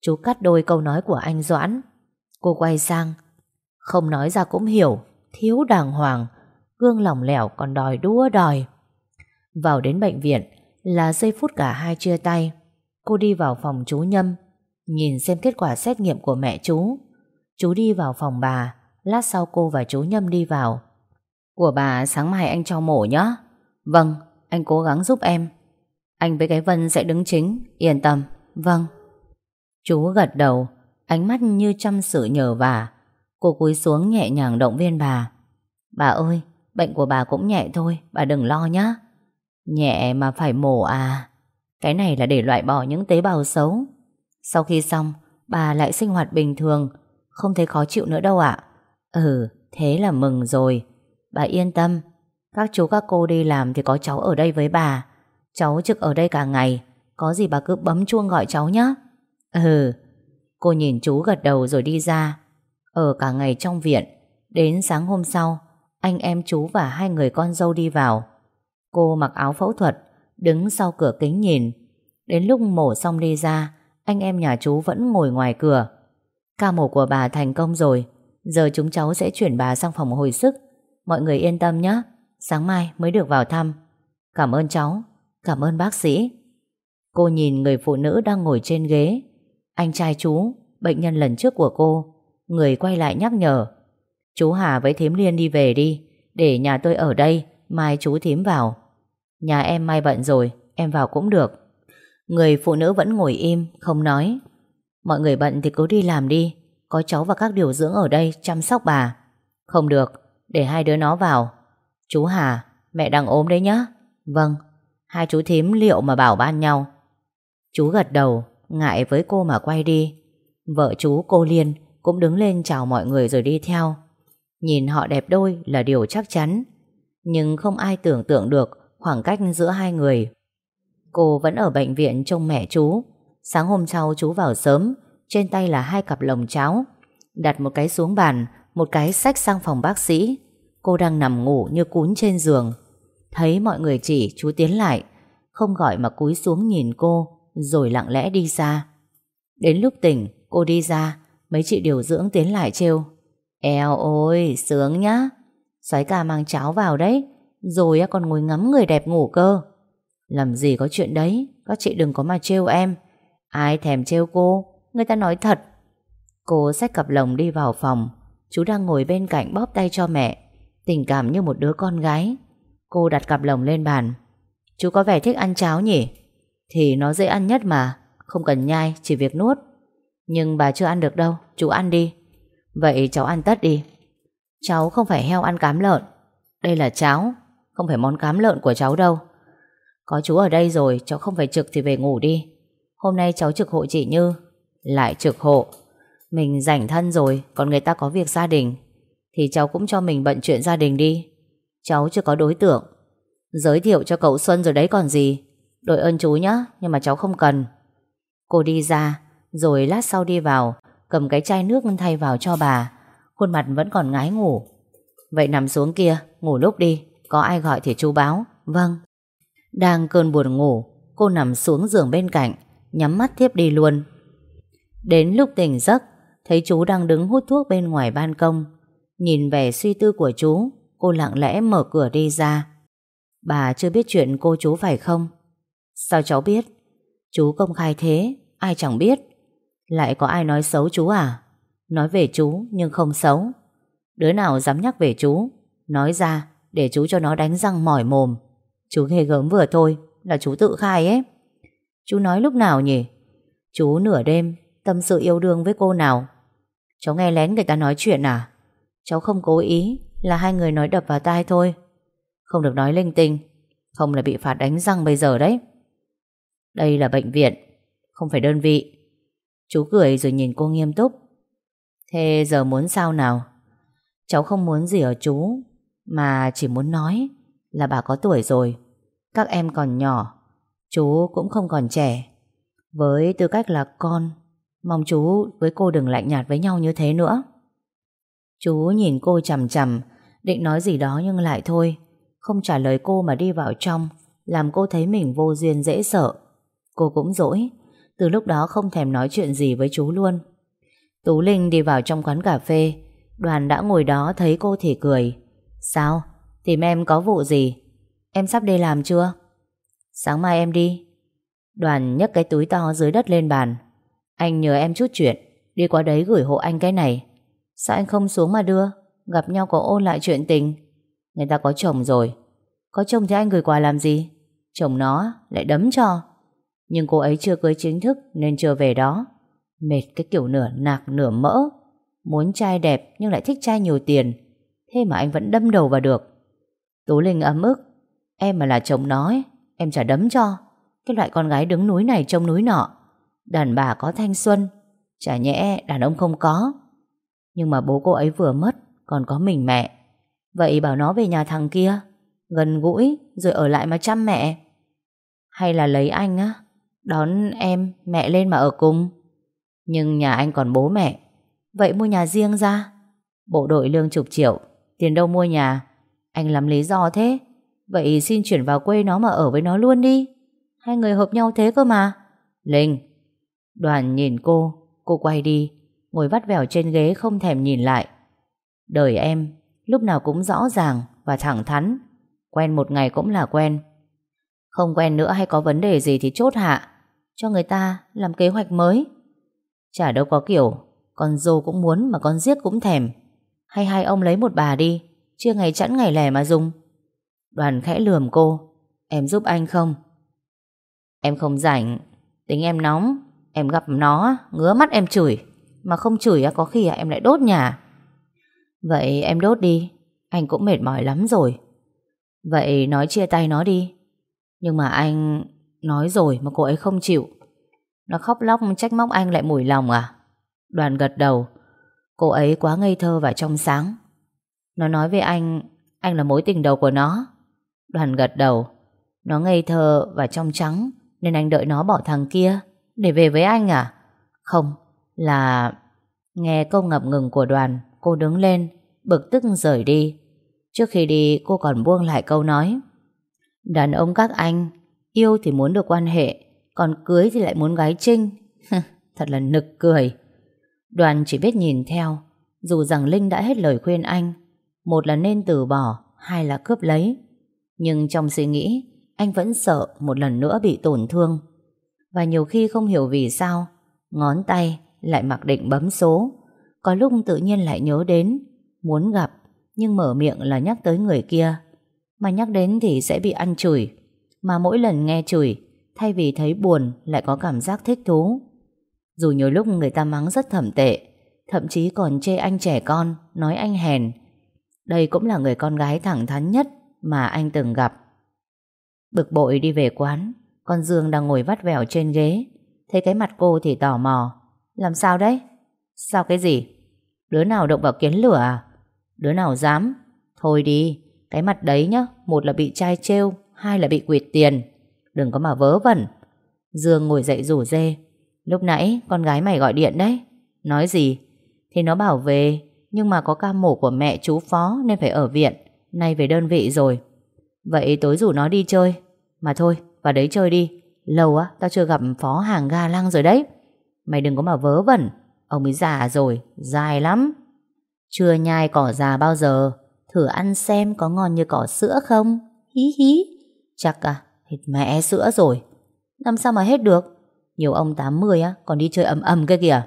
Chú cắt đôi câu nói của anh Doãn. Cô quay sang. Không nói ra cũng hiểu, Thiếu đàng hoàng. Gương lỏng lẻo còn đòi đua đòi. Vào đến bệnh viện, Là giây phút cả hai chia tay. Cô đi vào phòng chú Nhâm Nhìn xem kết quả xét nghiệm của mẹ chú. Chú đi vào phòng bà Lát sau cô và chú Nhâm đi vào. Của bà sáng mai anh cho mổ nhé Vâng, anh cố gắng giúp em. Anh với cái Vân sẽ đứng chính Yên tâm, vâng. Chú gật đầu Ánh mắt như chăm sự nhờ bà Cô cúi xuống nhẹ nhàng động viên bà. Bà ơi, bệnh của bà cũng nhẹ thôi Bà đừng lo nhé Nhẹ mà phải mổ à. Cái này là để loại bỏ những tế bào xấu. Sau khi xong Bà lại sinh hoạt bình thường Không thấy khó chịu nữa đâu ạ. Ừ, thế là mừng rồi. Bà yên tâm Các chú các cô đi làm thì có cháu ở đây với bà. Cháu trực ở đây cả ngày Có gì bà cứ bấm chuông gọi cháu nhé Ừ Cô nhìn chú gật đầu rồi đi ra. Ở cả ngày trong viện Đến sáng hôm sau Anh em chú và hai người con dâu đi vào. Cô mặc áo phẫu thuật Đứng sau cửa kính nhìn. Đến lúc mổ xong đi ra, Anh em nhà chú vẫn ngồi ngoài cửa. Ca mổ của bà thành công rồi. Giờ chúng cháu sẽ chuyển bà sang phòng hồi sức. Mọi người yên tâm nhé. Sáng mai mới được vào thăm. Cảm ơn cháu. Cảm ơn bác sĩ. Cô nhìn người phụ nữ đang ngồi trên ghế. Anh trai chú, Bệnh nhân lần trước của cô. Người quay lại nhắc nhở. Chú Hà với Thím Liên đi về đi. Để nhà tôi ở đây, Mai chú Thím vào. Nhà em mai bận rồi, Em vào cũng được. Người phụ nữ vẫn ngồi im, Không nói. Mọi người bận thì cứ đi làm đi, Có cháu và các điều dưỡng ở đây chăm sóc bà. Không được, Để hai đứa nó vào. Chú Hà, Mẹ đang ốm đấy nhá. Vâng Hai chú thím liệu mà bảo ban nhau. Chú gật đầu, Ngại với cô mà quay đi. Vợ chú, cô Liên, Cũng đứng lên chào mọi người rồi đi theo. Nhìn họ đẹp đôi là điều chắc chắn. Nhưng không ai tưởng tượng được Khoảng cách giữa hai người. Cô vẫn ở bệnh viện trông mẹ chú. Sáng hôm sau chú vào sớm, Trên tay là hai cặp lồng cháo. Đặt một cái xuống bàn, Một cái sách sang phòng bác sĩ. Cô đang nằm ngủ như cún trên giường. Thấy mọi người chỉ, chú tiến lại. Không gọi mà cúi xuống nhìn cô, Rồi lặng lẽ đi ra. Đến lúc tỉnh, cô đi ra. Mấy chị điều dưỡng tiến lại trêu. Eo ôi sướng nhá. Xoái ca mang cháo vào đấy. Rồi còn ngồi ngắm người đẹp ngủ cơ. Làm gì có chuyện đấy Các chị đừng có mà trêu em. Ai thèm trêu cô Người ta nói thật. Cô xách cặp lồng đi vào phòng. Chú đang ngồi bên cạnh bóp tay cho mẹ. Tình cảm như một đứa con gái. Cô đặt cặp lồng lên bàn. Chú có vẻ thích ăn cháo nhỉ? Thì nó dễ ăn nhất mà Không cần nhai, chỉ việc nuốt. Nhưng bà chưa ăn được đâu, chú ăn đi. Vậy cháu ăn tất đi. Cháu không phải heo ăn cám lợn. Đây là cháo. Không phải món cám lợn của cháu đâu. Có chú ở đây rồi, cháu không phải trực thì về ngủ đi. Hôm nay cháu trực hộ chị Như Lại trực hộ. Mình rảnh thân rồi Còn người ta có việc gia đình Thì cháu cũng cho mình bận chuyện gia đình đi. Cháu chưa có đối tượng. Giới thiệu cho cậu Xuân rồi đấy còn gì. Đội ơn chú nhá Nhưng mà cháu không cần. Cô đi ra Rồi lát sau đi vào Cầm cái chai nước thay vào cho bà. Khuôn mặt vẫn còn ngái ngủ. Vậy nằm xuống kia Ngủ lúc đi. Có ai gọi thì chú báo Vâng Đang cơn buồn ngủ Cô nằm xuống giường bên cạnh Nhắm mắt tiếp đi luôn Đến lúc tỉnh giấc, thấy chú đang đứng hút thuốc bên ngoài ban công. Nhìn vẻ suy tư của chú, cô lặng lẽ mở cửa đi ra. Bà chưa biết chuyện cô chú phải không? Sao cháu biết? Chú công khai thế, ai chẳng biết. Lại có ai nói xấu chú à? Nói về chú nhưng không xấu. Đứa nào dám nhắc về chú, nói ra để chú cho nó đánh răng mỏi mồm. Chú ghê gớm vừa thôi, là chú tự khai ấy. Chú nói lúc nào nhỉ? Chú nửa đêm tâm sự yêu đương với cô nào? Cháu nghe lén người ta nói chuyện à? Cháu không cố ý, là hai người nói đập vào tai thôi. Không được nói linh tinh, không là bị phạt đánh răng bây giờ đấy. Đây là bệnh viện, không phải đơn vị. Chú cười rồi nhìn cô nghiêm túc. Thế giờ muốn sao nào? Cháu không muốn gì ở chú, mà chỉ muốn nói là bà có tuổi rồi. Các em còn nhỏ, chú cũng không còn trẻ. Với tư cách là con, mong chú với cô đừng lạnh nhạt với nhau như thế nữa. Chú nhìn cô chằm chằm, định nói gì đó nhưng lại thôi. Không trả lời cô mà đi vào trong, làm cô thấy mình vô duyên dễ sợ. Cô cũng dỗi, từ lúc đó không thèm nói chuyện gì với chú luôn. Tú Linh đi vào trong quán cà phê, đoàn đã ngồi đó thấy cô thì cười. Sao? Tìm em có vụ gì? Em sắp đi làm chưa? Sáng mai em đi. Đoàn nhấc cái túi to dưới đất lên bàn. Anh nhờ em chút chuyện, đi qua đấy gửi hộ anh cái này. Sao anh không xuống mà đưa? Gặp nhau có ôn lại chuyện tình. Người ta có chồng rồi. Có chồng thì anh gửi quà làm gì? Chồng nó lại đấm cho. Nhưng cô ấy chưa cưới chính thức nên chưa về đó. Mệt cái kiểu nửa nạc nửa mỡ. Muốn trai đẹp nhưng lại thích trai nhiều tiền. Thế mà anh vẫn đâm đầu vào được. Tú Linh ấm ức. Em mà là chồng nó ấy, em chả đấm cho. Cái loại con gái đứng núi này trông núi nọ. Đàn bà có thanh xuân. Chả nhẽ đàn ông không có. Nhưng mà bố cô ấy vừa mất, còn có mình mẹ. Vậy bảo nó về nhà thằng kia, gần gũi rồi ở lại mà chăm mẹ. Hay là lấy anh á, đón em, mẹ lên mà ở cùng. Nhưng nhà anh còn bố mẹ, vậy mua nhà riêng ra. Bộ đội lương chục triệu, tiền đâu mua nhà. Anh làm lý do thế, vậy xin chuyển vào quê nó mà ở với nó luôn đi. Hai người hợp nhau thế cơ mà. Linh, đoàn nhìn cô, cô quay đi, ngồi vắt vẻo trên ghế không thèm nhìn lại. Đời em lúc nào cũng rõ ràng và thẳng thắn, quen một ngày cũng là quen. Không quen nữa hay có vấn đề gì thì chốt hạ, cho người ta làm kế hoạch mới. Chả đâu có kiểu, con dâu cũng muốn mà con giết cũng thèm. Hay hai ông lấy một bà đi, chia ngày chẵn ngày lẻ mà dùng. Đoàn khẽ lườm cô, em giúp anh không? Em không rảnh, tính em nóng, em gặp nó, ngứa mắt em chửi. Mà không chửi có khi em lại đốt nhà Vậy em đốt đi Anh cũng mệt mỏi lắm rồi Vậy nói chia tay nó đi Nhưng mà anh Nói rồi mà cô ấy không chịu Nó khóc lóc trách móc anh lại mùi lòng à Đoàn gật đầu Cô ấy quá ngây thơ và trong sáng Nó nói với anh Anh là mối tình đầu của nó Đoàn gật đầu Nó ngây thơ và trong trắng Nên anh đợi nó bỏ thằng kia Để về với anh à Không là... Nghe câu ngập ngừng của đoàn, cô đứng lên, bực tức rời đi. Trước khi đi, cô còn buông lại câu nói. Đàn ông các anh, yêu thì muốn được quan hệ, còn cưới thì lại muốn gái trinh. Thật là nực cười. Đoàn chỉ biết nhìn theo, dù rằng Linh đã hết lời khuyên anh. Một là nên từ bỏ, hai là cướp lấy. Nhưng trong suy nghĩ, anh vẫn sợ một lần nữa bị tổn thương. Và nhiều khi không hiểu vì sao, ngón tay lại mặc định bấm số. Có lúc tự nhiên lại nhớ đến, muốn gặp, nhưng mở miệng là nhắc tới người kia. Mà nhắc đến thì sẽ bị ăn chửi. Mà mỗi lần nghe chửi, thay vì thấy buồn lại có cảm giác thích thú. Dù nhiều lúc người ta mắng rất thẩm tệ, thậm chí còn chê anh trẻ con, nói anh hèn. Đây cũng là người con gái thẳng thắn nhất mà anh từng gặp. Bực bội đi về quán, con Dương đang ngồi vắt vẻo trên ghế. Thấy cái mặt cô thì tò mò. Làm sao đấy? Sao cái gì? Đứa nào động vào kiến lửa à? Đứa nào dám? Thôi đi, cái mặt đấy nhá, một là bị trai trêu, hai là bị quỵt tiền. Đừng có mà vớ vẩn. Dương ngồi dậy rủ dê. Lúc nãy con gái mày gọi điện đấy. Nói gì? Thì nó bảo về, nhưng mà có ca mổ của mẹ chú phó nên phải ở viện. Nay về đơn vị rồi. Vậy tối rủ nó đi chơi. Mà thôi, vào đấy chơi đi. Lâu á, tao chưa gặp phó hàng ga lăng rồi đấy. Mày đừng có mà vớ vẩn Ông ấy già rồi, dài lắm Chưa nhai cỏ già bao giờ Thử ăn xem có ngon như cỏ sữa không Hí hí Chắc à, hết mẹ sữa rồi Làm sao mà hết được nhiều ông 80 á, còn đi chơi ầm ầm cái kìa.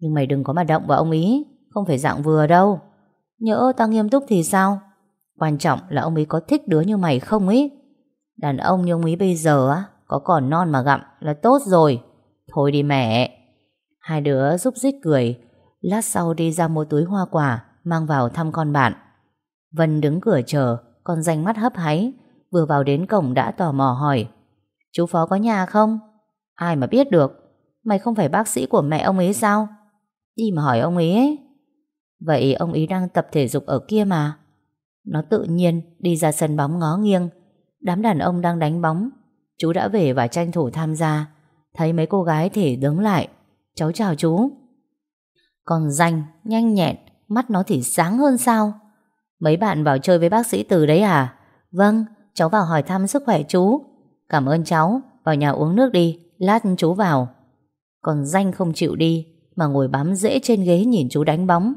Nhưng mày đừng có mà động vào ông ý Không phải dạng vừa đâu. Nhỡ tao nghiêm túc thì sao? Quan trọng là ông ấy có thích đứa như mày không ý. Đàn ông như ông ấy bây giờ á Có còn non mà gặm là tốt rồi. Thôi đi mẹ. Hai đứa giúp rít cười Lát sau đi ra mua túi hoa quả Mang vào thăm con bạn. Vân đứng cửa chờ Con danh mắt hấp háy Vừa vào đến cổng đã tò mò hỏi Chú Phó có nhà không? Ai mà biết được? Mày không phải bác sĩ của mẹ ông ấy sao? Đi mà hỏi ông ấy, ấy. Vậy ông ấy đang tập thể dục ở kia mà. Nó tự nhiên đi ra sân bóng ngó nghiêng. Đám đàn ông đang đánh bóng. Chú đã về và tranh thủ tham gia. Thấy mấy cô gái thì đứng lại. Cháu chào chú. Còn danh, nhanh nhẹn. Mắt nó thì sáng hơn sao? Mấy bạn vào chơi với bác sĩ Từ đấy à? Vâng, cháu vào hỏi thăm sức khỏe chú. Cảm ơn cháu. Vào nhà uống nước đi, lát chú vào. Còn danh không chịu đi Mà ngồi bám rễ trên ghế nhìn chú đánh bóng.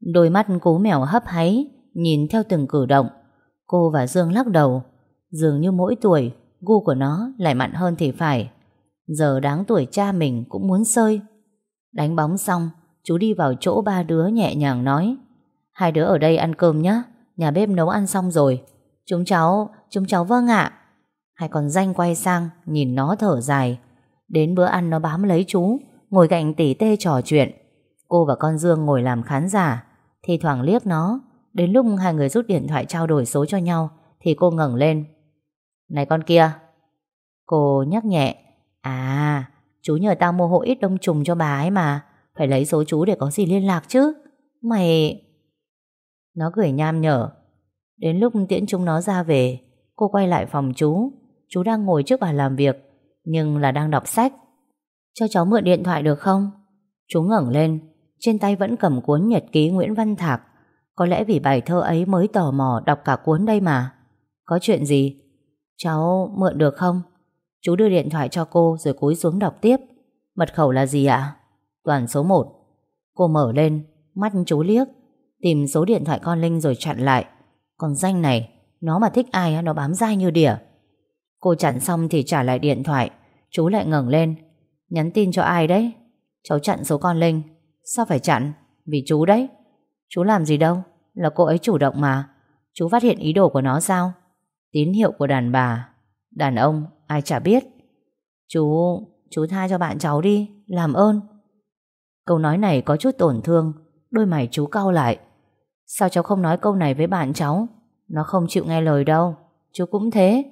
Đôi mắt cú mèo hấp háy Nhìn theo từng cử động. Cô và Dương lắc đầu. Dường như mỗi tuổi Gu của nó lại mặn hơn thì phải. Giờ đáng tuổi cha mình cũng muốn sơi. Đánh bóng xong Chú đi vào chỗ ba đứa nhẹ nhàng nói. Hai đứa ở đây ăn cơm nhé Nhà bếp nấu ăn xong rồi. Chúng cháu, chúng cháu vâng ạ. Hai con danh quay sang Nhìn nó thở dài. Đến bữa ăn nó bám lấy chú, Ngồi cạnh tỉ tê trò chuyện. Cô và con Dương ngồi làm khán giả Thì thoảng liếc nó. Đến lúc hai người rút điện thoại trao đổi số cho nhau, Thì cô ngẩng lên. Này con kia. Cô nhắc nhẹ. À chú nhờ tao mua hộ ít đông trùng cho bà ấy mà, Phải lấy số chú để có gì liên lạc chứ. Mày Nó cười nham nhở. Đến lúc tiễn chúng nó ra về, Cô quay lại phòng chú. Chú đang ngồi trước bàn làm việc. Nhưng là đang đọc sách. Cho cháu mượn điện thoại được không? Chú ngẩng lên, Trên tay vẫn cầm cuốn nhật ký Nguyễn Văn Thạc. Có lẽ vì bài thơ ấy mới tò mò Đọc cả cuốn đây mà. Có chuyện gì? Cháu mượn được không? Chú đưa điện thoại cho cô rồi cúi xuống đọc tiếp. Mật khẩu là gì ạ? Toàn số 1 Cô mở lên, Mắt chú liếc. Tìm số điện thoại con Linh rồi chặn lại. Còn danh này, Nó mà thích ai nó bám dai như đỉa. Cô chặn xong thì trả lại điện thoại. Chú lại ngẩng lên. Nhắn tin cho ai đấy? Cháu chặn số con Linh. Sao phải chặn? Vì chú đấy. Chú làm gì đâu? Là cô ấy chủ động mà. Chú phát hiện ý đồ của nó sao? Tín hiệu của đàn bà. Đàn ông ai chả biết. Chú, chú tha cho bạn cháu đi. Làm ơn. Câu nói này có chút tổn thương. Đôi mày chú cau lại. Sao cháu không nói câu này với bạn cháu? Nó không chịu nghe lời đâu. Chú cũng thế.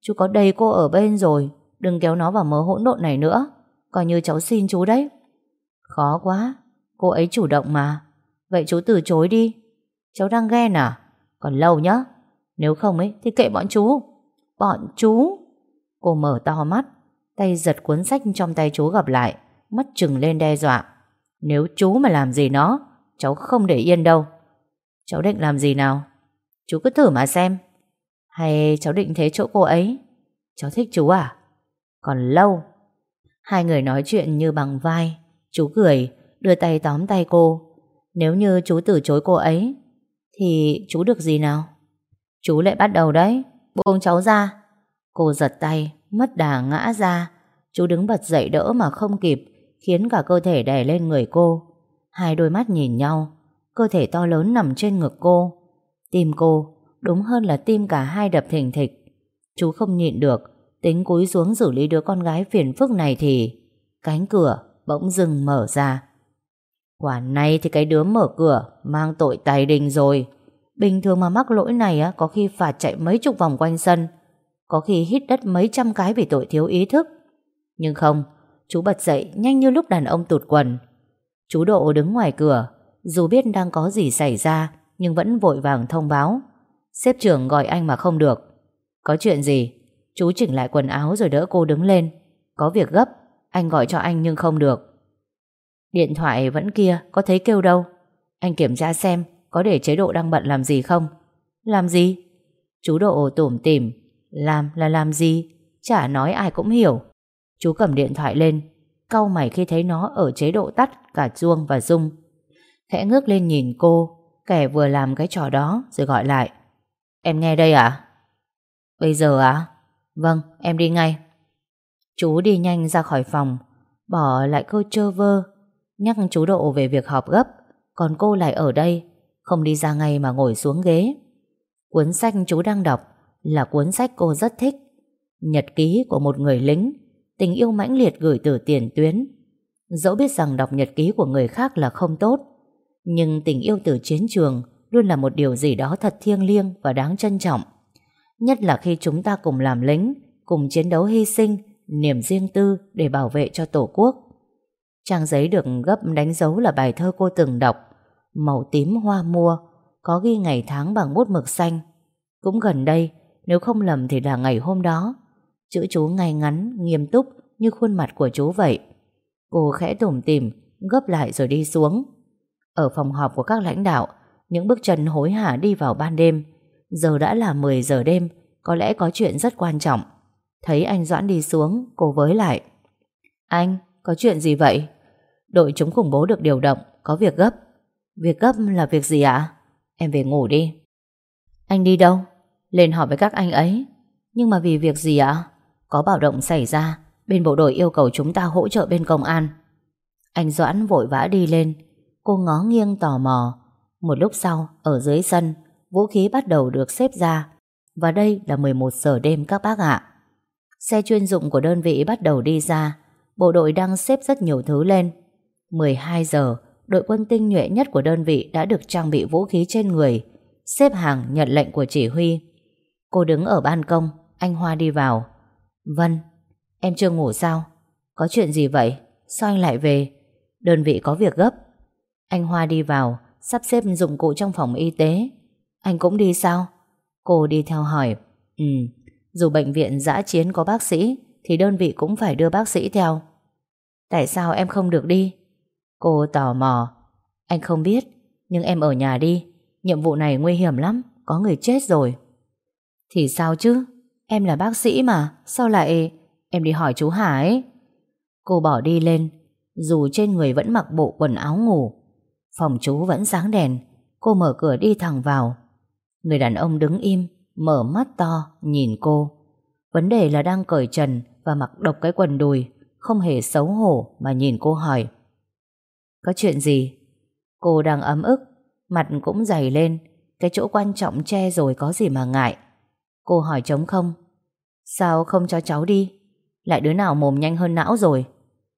Chú có đầy cô ở bên rồi, Đừng kéo nó vào mớ hỗn độn này nữa. Coi như cháu xin chú đấy. Khó quá, Cô ấy chủ động mà. Vậy chú từ chối đi. Cháu đang ghen à? Còn lâu nhá. Nếu không ấy, thì kệ bọn chú. Bọn chú! Cô mở to mắt, Tay giật cuốn sách trong tay chú gặp lại, Mắt trừng lên đe dọa. Nếu chú mà làm gì nó, Cháu không để yên đâu. Cháu định làm gì nào? Chú cứ thử mà xem. Hay cháu định thế chỗ cô ấy? Cháu thích chú à? Còn lâu. Hai người nói chuyện như bằng vai. Chú cười, Đưa tay tóm tay cô. Nếu như chú từ chối cô ấy, Thì chú được gì nào? Chú lại bắt đầu đấy. Buông cháu ra. Cô giật tay, Mất đà ngã ra. Chú đứng bật dậy đỡ mà không kịp, Khiến cả cơ thể đè lên người cô. Hai đôi mắt nhìn nhau. Cơ thể to lớn nằm trên ngực cô. Tim cô Đúng hơn là tim cả hai đập thình thịch. Chú không nhịn được, Tính cúi xuống xử lý đứa con gái phiền phức này thì Cánh cửa bỗng dừng mở ra. Quả này thì cái đứa mở cửa Mang tội tài đình rồi. Bình thường mà mắc lỗi này á, Có khi phạt chạy mấy chục vòng quanh sân, Có khi hít đất mấy trăm cái vì tội thiếu ý thức. Nhưng không, Chú bật dậy nhanh như lúc đàn ông tụt quần. Chú Độ đứng ngoài cửa, Dù biết đang có gì xảy ra, Nhưng vẫn vội vàng thông báo. Xếp trưởng gọi anh mà không được. Có chuyện gì? Chú chỉnh lại quần áo rồi đỡ cô đứng lên. Có việc gấp Anh gọi cho anh nhưng không được. Điện thoại vẫn kia Có thấy kêu đâu. Anh kiểm tra xem Có để chế độ đang bận làm gì không? Làm gì? Chú Độ tủm tỉm. Làm là làm gì? Chả nói ai cũng hiểu. Chú cầm điện thoại lên. Cau mày khi thấy nó ở chế độ tắt cả chuông và rung. Khẽ ngước lên nhìn cô, kẻ vừa làm cái trò đó rồi gọi lại. Em nghe đây à? Bây giờ à? Vâng, em đi ngay. Chú đi nhanh ra khỏi phòng, bỏ lại cô trơ vơ, nhắc chú Độ về việc họp gấp, còn cô lại ở đây, không đi ra ngay mà ngồi xuống ghế. Cuốn sách chú đang đọc là cuốn sách cô rất thích. Nhật ký của một người lính, tình yêu mãnh liệt gửi từ tiền tuyến. Dẫu biết rằng đọc nhật ký của người khác là không tốt, nhưng tình yêu từ chiến trường luôn là một điều gì đó thật thiêng liêng và đáng trân trọng. Nhất là khi chúng ta cùng làm lính, cùng chiến đấu hy sinh, niềm riêng tư để bảo vệ cho Tổ quốc. Trang giấy được gấp đánh dấu là bài thơ cô từng đọc, màu tím hoa mua, có ghi ngày tháng bằng bút mực xanh. Cũng gần đây, nếu không lầm thì là ngày hôm đó. Chữ chú ngay ngắn, nghiêm túc như khuôn mặt của chú vậy. Cô khẽ tủm tìm, gấp lại rồi đi xuống. Ở phòng họp của các lãnh đạo, những bước chân hối hả đi vào ban đêm. Giờ đã là 10 giờ đêm, có lẽ có chuyện rất quan trọng. Thấy anh Doãn đi xuống, cô với lại. Anh, có chuyện gì vậy? Đội chúng khủng bố được điều động, có việc gấp. Việc gấp là việc gì ạ? Em về ngủ đi. Anh đi đâu? Lên hỏi với các anh ấy. Nhưng mà vì việc gì ạ? Có bạo động xảy ra, bên bộ đội yêu cầu chúng ta hỗ trợ bên công an. Anh Doãn vội vã đi lên, cô ngó nghiêng tò mò. Một lúc sau, ở dưới sân, vũ khí bắt đầu được xếp ra. Và đây là 11 giờ đêm các bác ạ. Xe chuyên dụng của đơn vị bắt đầu đi ra, bộ đội đang xếp rất nhiều thứ lên. 12 giờ, đội quân tinh nhuệ nhất của đơn vị đã được trang bị vũ khí trên người, xếp hàng nhận lệnh của chỉ huy. Cô đứng ở ban công, anh Hoa đi vào. Vân, em chưa ngủ sao? Có chuyện gì vậy? Sao anh lại về? Đơn vị có việc gấp. Anh Hoa đi vào, sắp xếp dụng cụ trong phòng y tế. Anh cũng đi sao? Cô đi theo hỏi. Ừ, dù bệnh viện giã chiến có bác sĩ, thì đơn vị cũng phải đưa bác sĩ theo. Tại sao em không được đi? Cô tò mò. Anh không biết, nhưng em ở nhà đi. Nhiệm vụ này nguy hiểm lắm, có người chết rồi. Thì sao chứ? Em là bác sĩ mà, sao lại... Em đi hỏi chú Hà ấy. Cô bỏ đi lên, dù trên người vẫn mặc bộ quần áo ngủ. Phòng chú vẫn sáng đèn, cô mở cửa đi thẳng vào. Người đàn ông đứng im, mở mắt to, nhìn cô. Vấn đề là đang cởi trần và mặc độc cái quần đùi, không hề xấu hổ mà nhìn cô hỏi. Có chuyện gì? Cô đang ấm ức, mặt cũng dày lên, cái chỗ quan trọng che rồi có gì mà ngại. Cô hỏi trống không? Sao không cho cháu đi? Lại đứa nào mồm nhanh hơn não rồi?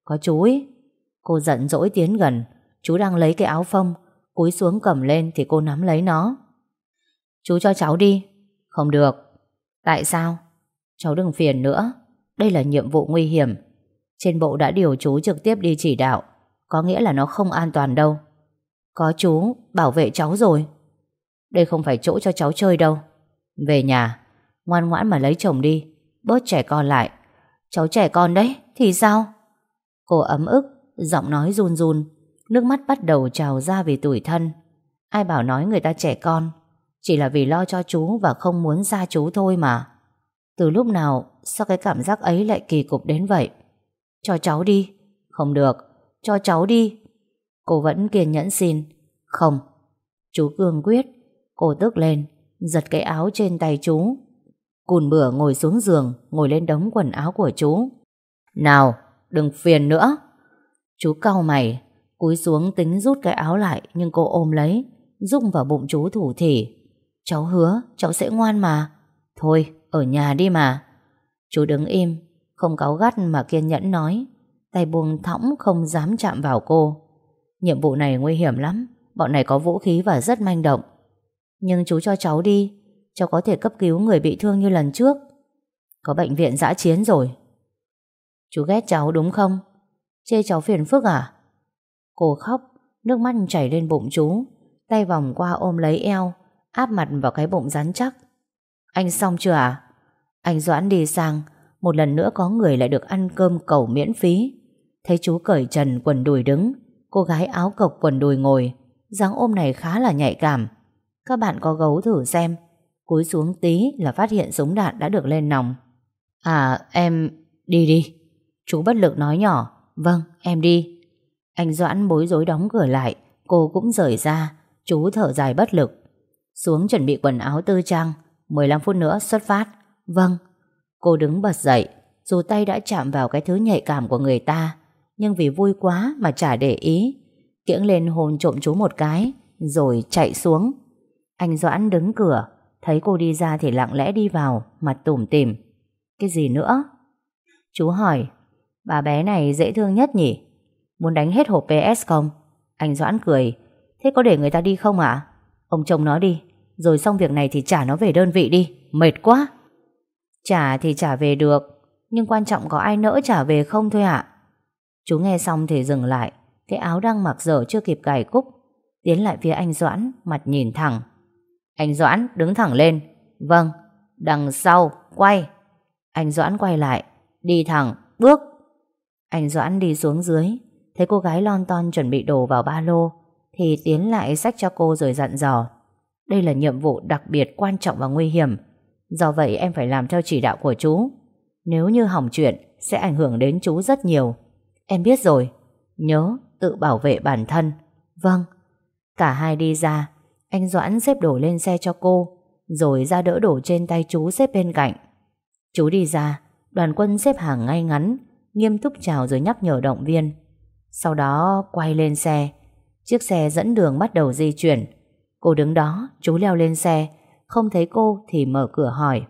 Có chú ý Cô giận dỗi tiến gần, chú đang lấy cái áo phông, cúi xuống cầm lên thì cô nắm lấy nó. Chú cho cháu đi. Không được. Tại sao? Cháu đừng phiền nữa. Đây là nhiệm vụ nguy hiểm. Trên bộ đã điều chú trực tiếp đi chỉ đạo. Có nghĩa là nó không an toàn đâu. Có chú bảo vệ cháu rồi. Đây không phải chỗ cho cháu chơi đâu. Về nhà, ngoan ngoãn mà lấy chồng đi. Bớt trẻ con lại. Cháu trẻ con đấy, thì sao? Cô ấm ức, giọng nói run run. Nước mắt bắt đầu trào ra vì tủi thân. Ai bảo nói người ta trẻ con chỉ là vì lo cho chú và không muốn xa chú thôi mà. Từ lúc nào sao cái cảm giác ấy lại kỳ cục đến vậy? Cho cháu đi. Không được. Cho cháu đi. Cô vẫn kiên nhẫn xin. Không. Chú cương quyết. Cô tức lên. Giật cái áo trên tay chú. Cùn bửa ngồi xuống giường. Ngồi lên đống quần áo của chú. Nào, đừng phiền nữa. Chú cau mày. Cúi xuống tính rút cái áo lại. Nhưng cô ôm lấy. Rung vào bụng chú thủ thỉ. Cháu hứa, cháu sẽ ngoan mà. Thôi, ở nhà đi mà. Chú đứng im, Không cáu gắt mà kiên nhẫn nói. Tay buông thõng không dám chạm vào cô. Nhiệm vụ này nguy hiểm lắm, Bọn này có vũ khí và rất manh động. Nhưng chú cho cháu đi, Cháu có thể cấp cứu người bị thương như lần trước. Có bệnh viện giã chiến rồi. Chú ghét cháu đúng không? Chê cháu phiền phức à? Cô khóc Nước mắt chảy lên bụng chú Tay vòng qua ôm lấy eo áp mặt vào cái bụng rắn chắc. Anh xong chưa à? Anh Doãn đi sang, một lần nữa có người lại được ăn cơm cầu miễn phí. Thấy chú cởi trần quần đùi đứng, cô gái áo cộc quần đùi ngồi, dáng ôm này khá là nhạy cảm. Các bạn có gấu thử xem, cúi xuống tí là phát hiện súng đạn đã được lên nòng. À, em... đi đi. Chú bất lực nói nhỏ, Vâng, em đi. Anh Doãn bối rối đóng cửa lại, cô cũng rời ra, chú thở dài bất lực. Xuống chuẩn bị quần áo tư trang, 15 phút nữa xuất phát. Vâng. Cô đứng bật dậy, dù tay đã chạm vào cái thứ nhạy cảm của người ta, nhưng vì vui quá mà chả để ý. Kiễng lên hôn trộm chú một cái, rồi chạy xuống. Anh Doãn đứng cửa, thấy cô đi ra thì lặng lẽ đi vào, mặt tủm tỉm. Cái gì nữa? Chú hỏi, bà bé này dễ thương nhất nhỉ? Muốn đánh hết hộp PS không? Anh Doãn cười, thế có để người ta đi không ạ? Ông chồng nó đi, rồi xong việc này thì trả nó về đơn vị đi, mệt quá. Trả thì trả về được, nhưng quan trọng có ai nỡ trả về không thôi ạ. Chú nghe xong thì dừng lại, cái áo đang mặc dở chưa kịp cài cúc, tiến lại phía anh Doãn, mặt nhìn thẳng. Anh Doãn đứng thẳng lên. Vâng, đằng sau, quay. Anh Doãn quay lại, đi thẳng, bước. Anh Doãn đi xuống dưới, thấy cô gái lon ton chuẩn bị đồ vào ba lô, thì tiến lại sách cho cô rồi dặn dò. Đây là nhiệm vụ đặc biệt quan trọng và nguy hiểm. Do vậy em phải làm theo chỉ đạo của chú. Nếu như hỏng chuyện, sẽ ảnh hưởng đến chú rất nhiều. Em biết rồi. Nhớ tự bảo vệ bản thân. Vâng. Cả hai đi ra, anh Doãn xếp đồ lên xe cho cô, rồi ra đỡ đổ trên tay chú xếp bên cạnh. Chú đi ra, đoàn quân xếp hàng ngay ngắn, nghiêm túc chào rồi nhắc nhở động viên. Sau đó quay lên xe, chiếc xe dẫn đường bắt đầu di chuyển. Cô đứng đó, chú leo lên xe, không thấy cô thì mở cửa hỏi.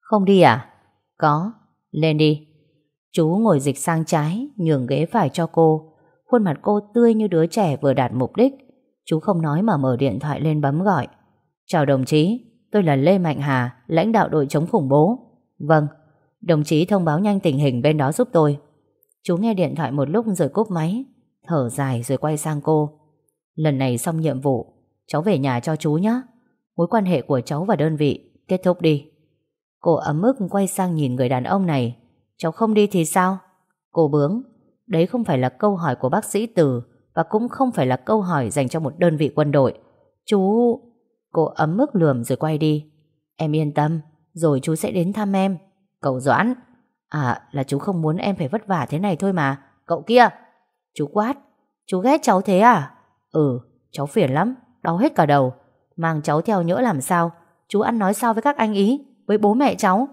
Không đi à? Có, lên đi. Chú ngồi dịch sang trái, nhường ghế phải cho cô. Khuôn mặt cô tươi như đứa trẻ vừa đạt mục đích. Chú không nói mà mở điện thoại lên bấm gọi. Chào đồng chí, tôi là Lê Mạnh Hà, lãnh đạo đội chống khủng bố. Vâng, đồng chí thông báo nhanh tình hình bên đó giúp tôi. Chú nghe điện thoại một lúc rồi cúp máy, thở dài rồi quay sang cô. Lần này xong nhiệm vụ, cháu về nhà cho chú nhé. Mối quan hệ của cháu và đơn vị kết thúc đi. Cô ấm ức quay sang nhìn người đàn ông này. Cháu không đi thì sao? Cô bướng. Đấy không phải là câu hỏi của bác sĩ Từ và cũng không phải là câu hỏi dành cho một đơn vị quân đội. Chú... Cô ấm ức lườm rồi quay đi. Em yên tâm, rồi chú sẽ đến thăm em. Cậu Doãn. À, là chú không muốn em phải vất vả thế này thôi mà. Cậu kia. Chú quát. Chú ghét cháu thế à? Ừ, cháu phiền lắm, đau hết cả đầu. Mang cháu theo nhỡ làm sao? Chú ăn nói sao với các anh ý? Với bố mẹ cháu?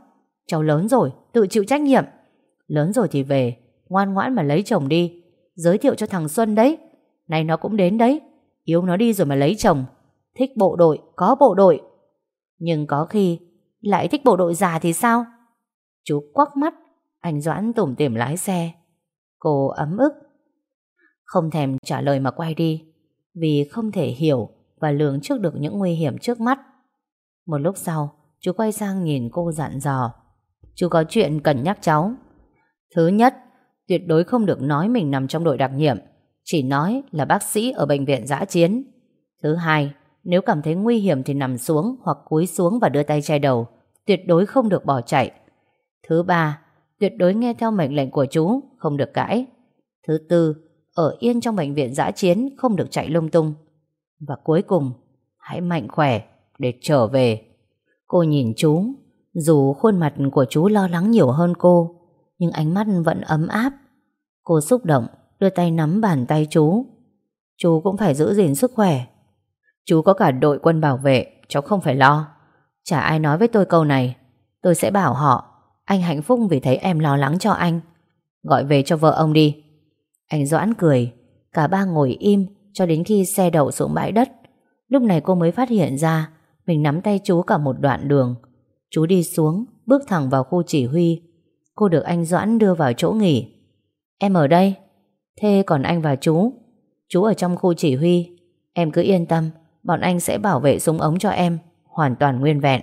Cháu lớn rồi, tự chịu trách nhiệm. Lớn rồi thì về, ngoan ngoãn mà lấy chồng đi. Giới thiệu cho thằng Xuân đấy. Này nó cũng đến đấy. Yếu nó đi rồi mà lấy chồng. Thích bộ đội, có bộ đội. Nhưng có khi lại thích bộ đội già thì sao? Chú quắc mắt, anh Doãn tủm tỉm lái xe. Cô ấm ức. Không thèm trả lời mà quay đi. Vì không thể hiểu và lường trước được những nguy hiểm trước mắt. Một lúc sau, chú quay sang nhìn cô dặn dò. Chú có chuyện cần nhắc cháu. Thứ nhất, tuyệt đối không được nói mình nằm trong đội đặc nhiệm, chỉ nói là bác sĩ ở bệnh viện giã chiến. Thứ hai, nếu cảm thấy nguy hiểm thì nằm xuống hoặc cúi xuống và đưa tay che đầu, tuyệt đối không được bỏ chạy. Thứ ba, tuyệt đối nghe theo mệnh lệnh của chú, không được cãi. Thứ tư, ở yên trong bệnh viện giã chiến, không được chạy lung tung. Và cuối cùng, hãy mạnh khỏe để trở về. Cô nhìn chú, dù khuôn mặt của chú lo lắng nhiều hơn cô, nhưng ánh mắt vẫn ấm áp. Cô xúc động, đưa tay nắm bàn tay chú. Chú cũng phải giữ gìn sức khỏe. Chú có cả đội quân bảo vệ, cháu không phải lo. Chả ai nói với tôi câu này. Tôi sẽ bảo họ, anh hạnh phúc vì thấy em lo lắng cho anh. Gọi về cho vợ ông đi. Anh Doãn cười, cả ba ngồi im cho đến khi xe đậu xuống bãi đất. Lúc này cô mới phát hiện ra mình nắm tay chú cả một đoạn đường. Chú đi xuống, bước thẳng vào khu chỉ huy. Cô được anh Doãn đưa vào chỗ nghỉ. Em ở đây. Thế còn anh và chú? Chú ở trong khu chỉ huy. Em cứ yên tâm, bọn anh sẽ bảo vệ súng ống cho em, hoàn toàn nguyên vẹn.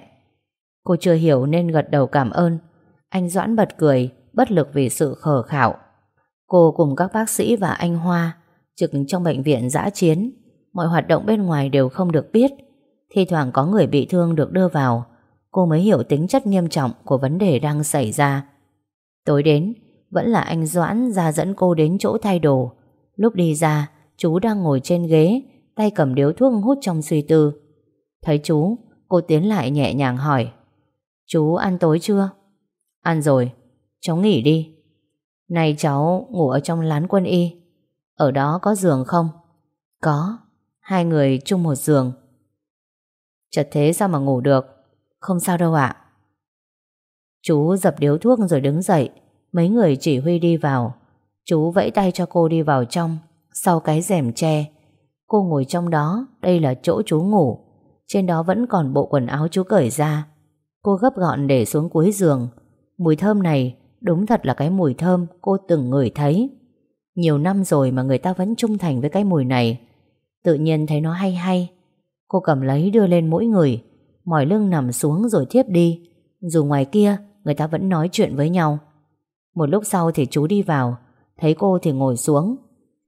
Cô chưa hiểu nên gật đầu cảm ơn. Anh Doãn bật cười, bất lực vì sự khờ khảo. Cô cùng các bác sĩ và anh Hoa trực trong bệnh viện giã chiến. Mọi hoạt động bên ngoài đều không được biết. Thì thoảng có người bị thương được đưa vào. Cô mới hiểu tính chất nghiêm trọng của vấn đề đang xảy ra. Tối đến, vẫn là anh Doãn ra dẫn cô đến chỗ thay đồ. Lúc đi ra, chú đang ngồi trên ghế, tay cầm điếu thuốc hút trong suy tư. Thấy chú, cô tiến lại nhẹ nhàng hỏi. Chú ăn tối chưa? Ăn rồi, cháu nghỉ đi. Này cháu ngủ ở trong lán quân y. Ở đó có giường không? Có Hai người chung một giường. Chật thế sao mà ngủ được? Không sao đâu ạ. Chú dập điếu thuốc rồi đứng dậy Mấy người chỉ huy đi vào. Chú vẫy tay cho cô đi vào trong Sau cái rèm tre. Cô ngồi trong đó Đây là chỗ chú ngủ. Trên đó vẫn còn bộ quần áo chú cởi ra. Cô gấp gọn để xuống cuối giường. Mùi thơm này Đúng thật là cái mùi thơm cô từng ngửi thấy. Nhiều năm rồi mà người ta vẫn trung thành với cái mùi này. Tự nhiên thấy nó hay hay. Cô cầm lấy đưa lên mỗi người, Mỏi lưng nằm xuống rồi thiếp đi. Dù ngoài kia, người ta vẫn nói chuyện với nhau. Một lúc sau thì chú đi vào, Thấy cô thì ngồi xuống.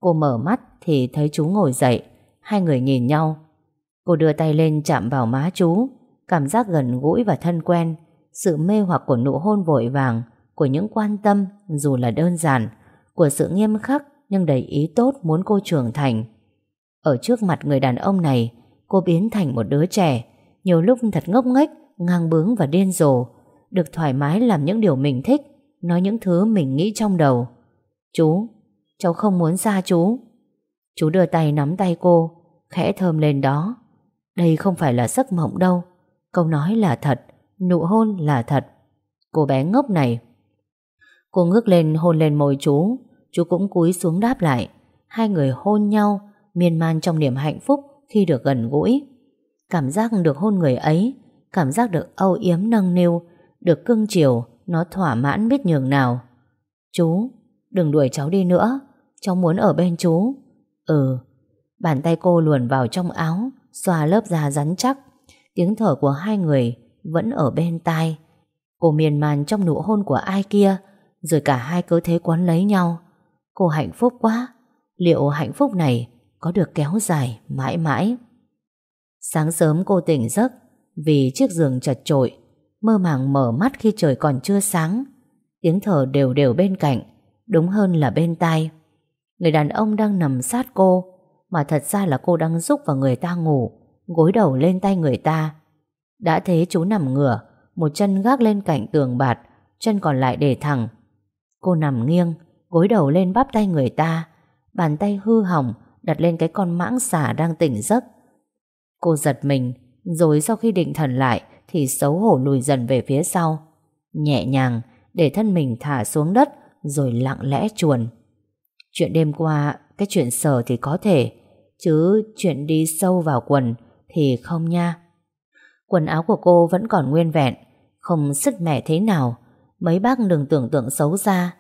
Cô mở mắt thì thấy chú ngồi dậy, Hai người nhìn nhau. Cô đưa tay lên chạm vào má chú, Cảm giác gần gũi và thân quen. Sự mê hoặc của nụ hôn vội vàng Của những quan tâm dù là đơn giản Của sự nghiêm khắc Nhưng đầy ý tốt muốn cô trưởng thành. Ở trước mặt người đàn ông này Cô biến thành một đứa trẻ Nhiều lúc thật ngốc nghếch Ngang bướng và điên rồ Được thoải mái làm những điều mình thích Nói những thứ mình nghĩ trong đầu. Chú, cháu không muốn xa chú. Chú đưa tay nắm tay cô Khẽ thơm lên đó. Đây không phải là giấc mộng đâu Câu nói là thật Nụ hôn là thật. Cô bé ngốc này. Cô ngước lên, hôn lên môi chú. Chú cũng cúi xuống đáp lại. Hai người hôn nhau, Miên man trong niềm hạnh phúc khi được gần gũi. Cảm giác được hôn người ấy, Cảm giác được âu yếm nâng niu, Được cưng chiều, Nó thỏa mãn biết nhường nào. Chú, Đừng đuổi cháu đi nữa. Cháu muốn ở bên chú. Ừ. Bàn tay cô luồn vào trong áo Xoa lớp da rắn chắc. Tiếng thở của hai người vẫn ở bên tai. Cô miền man trong nụ hôn của ai kia, Rồi cả hai cứ thế quấn lấy nhau. Cô hạnh phúc quá. Liệu hạnh phúc này Có được kéo dài mãi mãi? Sáng sớm cô tỉnh giấc Vì chiếc giường chật trội. Mơ màng mở mắt khi trời còn chưa sáng. Tiếng thở đều đều bên cạnh, Đúng hơn là bên tai. Người đàn ông đang nằm sát cô, Mà thật ra là cô đang giúp vào người ta ngủ, Gối đầu lên tay người ta đã thế chú nằm ngửa Một chân gác lên cạnh tường bạt Chân còn lại để thẳng Cô nằm nghiêng Gối đầu lên bắp tay người ta Bàn tay hư hỏng Đặt lên cái con mãng xà đang tỉnh giấc Cô giật mình Rồi sau khi định thần lại Thì xấu hổ lùi dần về phía sau Nhẹ nhàng để thân mình thả xuống đất rồi lặng lẽ chuồn. Chuyện đêm qua, cái chuyện sở thì có thể, chứ chuyện đi sâu vào quần thì không nha. Quần áo của cô vẫn còn nguyên vẹn, không sức mẻ thế nào. Mấy bác đừng tưởng tượng xấu xa,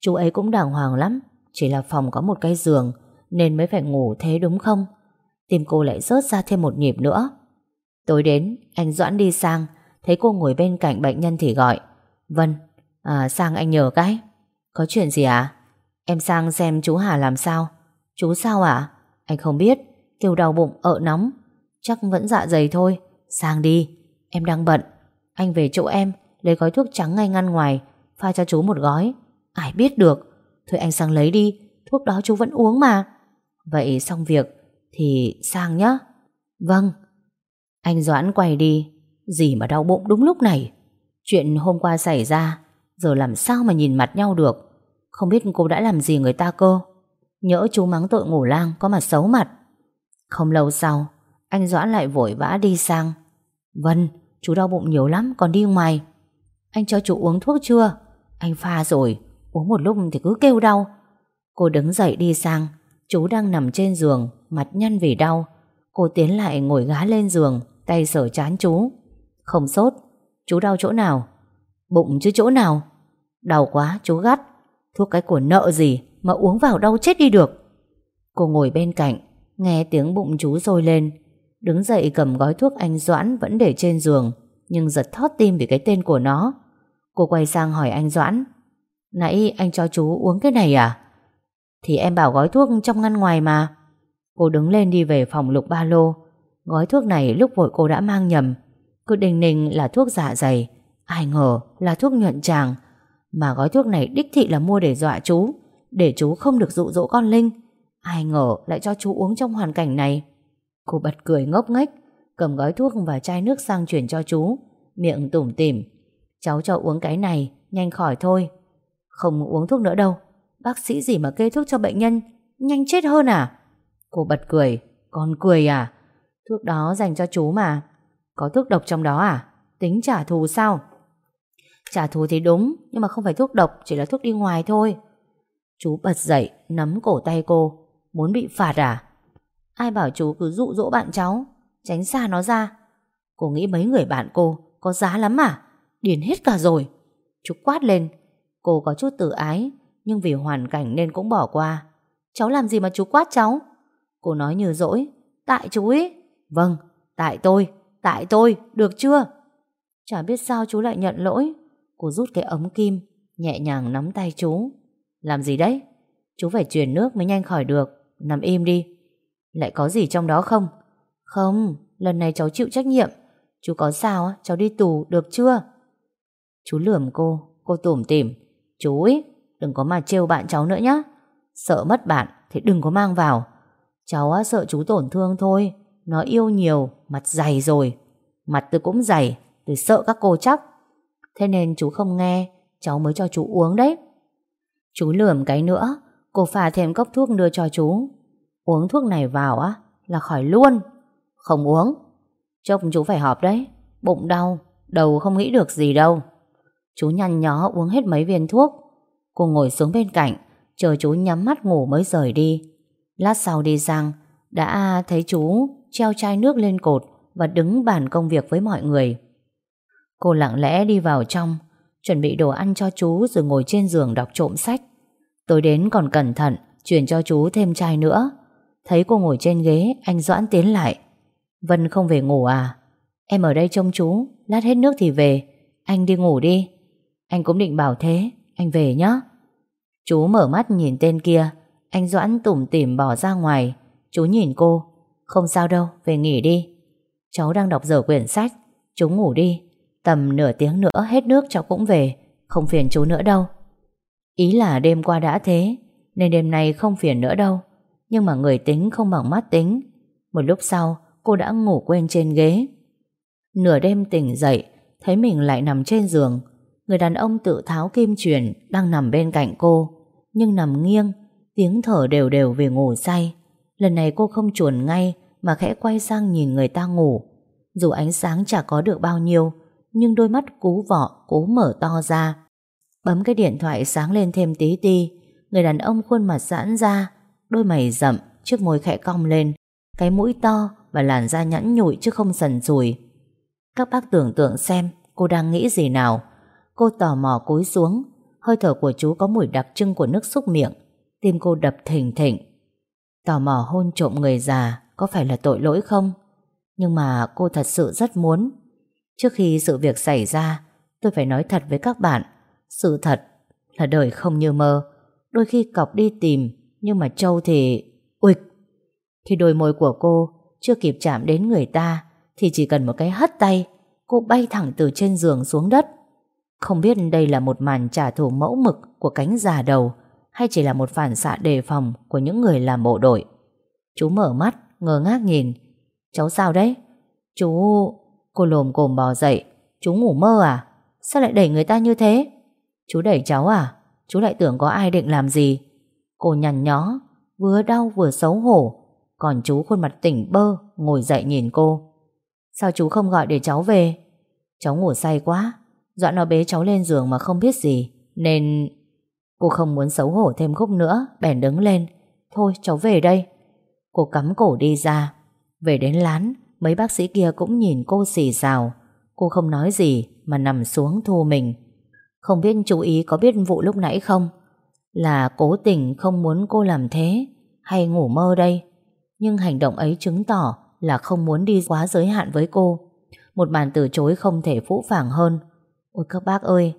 chú ấy cũng đàng hoàng lắm, chỉ là phòng có một cái giường nên mới phải ngủ thế đúng không? Tim cô lại rớt ra thêm một nhịp nữa. Tối đến, anh Doãn đi sang, thấy cô ngồi bên cạnh bệnh nhân thì gọi. Vân, à, sang anh nhờ cái. Có chuyện gì à? Em sang xem chú Hà làm sao Chú sao ạ? Anh không biết Kêu đau bụng, ợ nóng Chắc vẫn dạ dày thôi Sang đi, em đang bận. Anh về chỗ em, lấy gói thuốc trắng ngay ngăn ngoài Pha cho chú một gói. Ai biết được. Thôi anh sang lấy đi, thuốc đó chú vẫn uống mà. Vậy xong việc Thì sang nhá. Vâng. Anh Doãn quay đi. Gì mà đau bụng đúng lúc này. Chuyện hôm qua xảy ra Giờ làm sao mà nhìn mặt nhau được? Không biết cô đã làm gì người ta cơ? Nhỡ chú mắng tội ngủ lang Có mặt xấu mặt. Không lâu sau Anh Doãn lại vội vã đi sang. Vân, chú đau bụng nhiều lắm, còn đi ngoài. Anh cho chú uống thuốc chưa? Anh pha rồi, Uống một lúc thì cứ kêu đau. Cô đứng dậy đi sang, Chú đang nằm trên giường, Mặt nhăn vì đau. Cô tiến lại ngồi gá lên giường, Tay sờ chán chú. Không sốt, Chú đau chỗ nào? Bụng chứ chỗ nào? Đau quá, chú gắt. Thuốc cái của nợ gì mà uống vào đau chết đi được. Cô ngồi bên cạnh, Nghe tiếng bụng chú sôi lên. Đứng dậy cầm gói thuốc anh Doãn Vẫn để trên giường, Nhưng giật thót tim vì cái tên của nó. Cô quay sang hỏi anh Doãn, Nãy anh cho chú uống cái này à? Thì em bảo gói thuốc trong ngăn ngoài mà. Cô đứng lên đi về phòng lục ba lô. Gói thuốc này lúc vội cô đã mang nhầm. Cứ đình ninh là thuốc dạ dày. Ai ngờ là thuốc nhuận tràng. Mà gói thuốc này đích thị là mua để dọa chú, Để chú không được dụ dỗ con Linh. Ai ngờ lại cho chú uống trong hoàn cảnh này. Cô bật cười ngốc nghếch, Cầm gói thuốc và chai nước sang chuyển cho chú, Miệng tủm tỉm. Cháu cho uống cái này, Nhanh khỏi thôi. Không uống thuốc nữa đâu. Bác sĩ gì mà kê thuốc cho bệnh nhân, Nhanh chết hơn à? Cô bật cười, Con cười à? Thuốc đó dành cho chú mà. Có thuốc độc trong đó à? Tính trả thù sao? Trả thù thì đúng, Nhưng mà không phải thuốc độc, Chỉ là thuốc đi ngoài thôi. Chú bật dậy, Nắm cổ tay cô. Muốn bị phạt à? Ai bảo chú cứ dụ dỗ bạn cháu? Tránh xa nó ra. Cô nghĩ mấy người bạn cô Có giá lắm à? Điền hết cả rồi. Chú quát lên. Cô có chút tự ái, Nhưng vì hoàn cảnh nên cũng bỏ qua. Cháu làm gì mà chú quát cháu? Cô nói như dỗi. Tại chú ấy Vâng Tại tôi Tại tôi, Được chưa? Chả biết sao chú lại nhận lỗi. Cô rút cái ống kim, Nhẹ nhàng nắm tay chú. Làm gì đấy? Chú phải truyền nước mới nhanh khỏi được. Nằm im đi. Lại có gì trong đó không? Không Lần này cháu chịu trách nhiệm. Chú có sao cháu đi tù được chưa? Chú lườm cô Cô tủm tỉm. Chú ý, đừng có mà trêu bạn cháu nữa nhé Sợ mất bạn thì đừng có mang vào. Cháu á, sợ chú tổn thương thôi. Nó yêu nhiều Mặt dày rồi. Mặt tôi cũng dày Tôi sợ các cô chắc Thế nên chú không nghe Cháu mới cho chú uống đấy. Chú lườm cái nữa Cô pha thêm cốc thuốc đưa cho chú. Uống thuốc này vào á, Là khỏi luôn. Không uống, Chốc chú phải họp đấy, Bụng đau, Đầu không nghĩ được gì đâu. Chú nhăn nhó uống hết mấy viên thuốc, Cô ngồi xuống bên cạnh, Chờ chú nhắm mắt ngủ mới rời đi. Lát sau đi sang Đã thấy chú treo chai nước lên cột Và đứng bàn công việc với mọi người. Cô lặng lẽ đi vào trong, Chuẩn bị đồ ăn cho chú Rồi ngồi trên giường đọc trộm sách. Tối đến còn cẩn thận, Chuyển cho chú thêm chai nữa. Thấy cô ngồi trên ghế Anh Doãn tiến lại. Vân không về ngủ à? Em ở đây trông chú Lát hết nước thì về. Anh đi ngủ đi. Anh cũng định bảo thế Anh về nhé Chú mở mắt nhìn tên kia Anh Doãn tủm tỉm bỏ ra ngoài. Chú nhìn cô Không sao đâu, về nghỉ đi. Cháu đang đọc dở quyển sách Chú ngủ đi. Tầm nửa tiếng nữa hết nước cháu cũng về Không phiền chú nữa đâu. Ý là đêm qua đã thế Nên đêm nay không phiền nữa đâu. Nhưng mà người tính không bằng mắt tính. Một lúc sau, cô đã ngủ quên trên ghế. Nửa đêm tỉnh dậy, Thấy mình lại nằm trên giường. Người đàn ông tự tháo kim truyền Đang nằm bên cạnh cô. Nhưng nằm nghiêng, Tiếng thở đều đều về ngủ say. Lần này cô không chuồn ngay Mà khẽ quay sang nhìn người ta ngủ. Dù ánh sáng chả có được bao nhiêu, Nhưng đôi mắt cú vọ Cố mở to ra. Bấm cái điện thoại sáng lên thêm tí ti, Người đàn ông khuôn mặt giãn ra Đôi mày rậm Chiếc môi khẽ cong lên, Cái mũi to và làn da nhẵn nhụi chứ không sần sùi. Các bác tưởng tượng xem, Cô đang nghĩ gì nào. Cô tò mò cúi xuống, Hơi thở của chú có mùi đặc trưng của nước xúc miệng. Tim cô đập thình thịch. Tò mò hôn trộm người già, Có phải là tội lỗi không? Nhưng mà cô thật sự rất muốn. Trước khi sự việc xảy ra, Tôi phải nói thật với các bạn. Sự thật là đời không như mơ. Đôi khi cọc đi tìm nhưng mà Châu thì... Uịch Khi đôi môi của cô Chưa kịp chạm đến người ta, Thì chỉ cần một cái hất tay, Cô bay thẳng từ trên giường xuống đất. Không biết đây là một màn trả thù mẫu mực Của cánh già đầu, Hay chỉ là một phản xạ đề phòng Của những người làm bộ đội. Chú mở mắt, ngơ ngác nhìn. Cháu sao đấy? Chú... Cô lồm cồm bò dậy. Chú ngủ mơ à? Sao lại đẩy người ta như thế? Chú đẩy cháu à? Chú lại tưởng có ai định làm gì? Cô nhằn nhó, Vừa đau vừa xấu hổ, Còn chú khuôn mặt tỉnh bơ, Ngồi dậy nhìn cô. Sao chú không gọi để cháu về? Cháu ngủ say quá Doãn nó bế cháu lên giường mà không biết gì, Nên Cô không muốn xấu hổ thêm khúc nữa, Bèn đứng lên. Thôi, cháu về đây. Cô cắm cổ đi ra. Về đến lán, Mấy bác sĩ kia cũng nhìn cô xì xào. Cô không nói gì Mà nằm xuống thu mình. Không biết chú ý có biết vụ lúc nãy không? Là cố tình không muốn cô làm thế, Hay ngủ mơ đây. Nhưng hành động ấy chứng tỏ Là không muốn đi quá giới hạn với cô. Một màn từ chối không thể phũ phàng hơn. Ôi các bác ơi,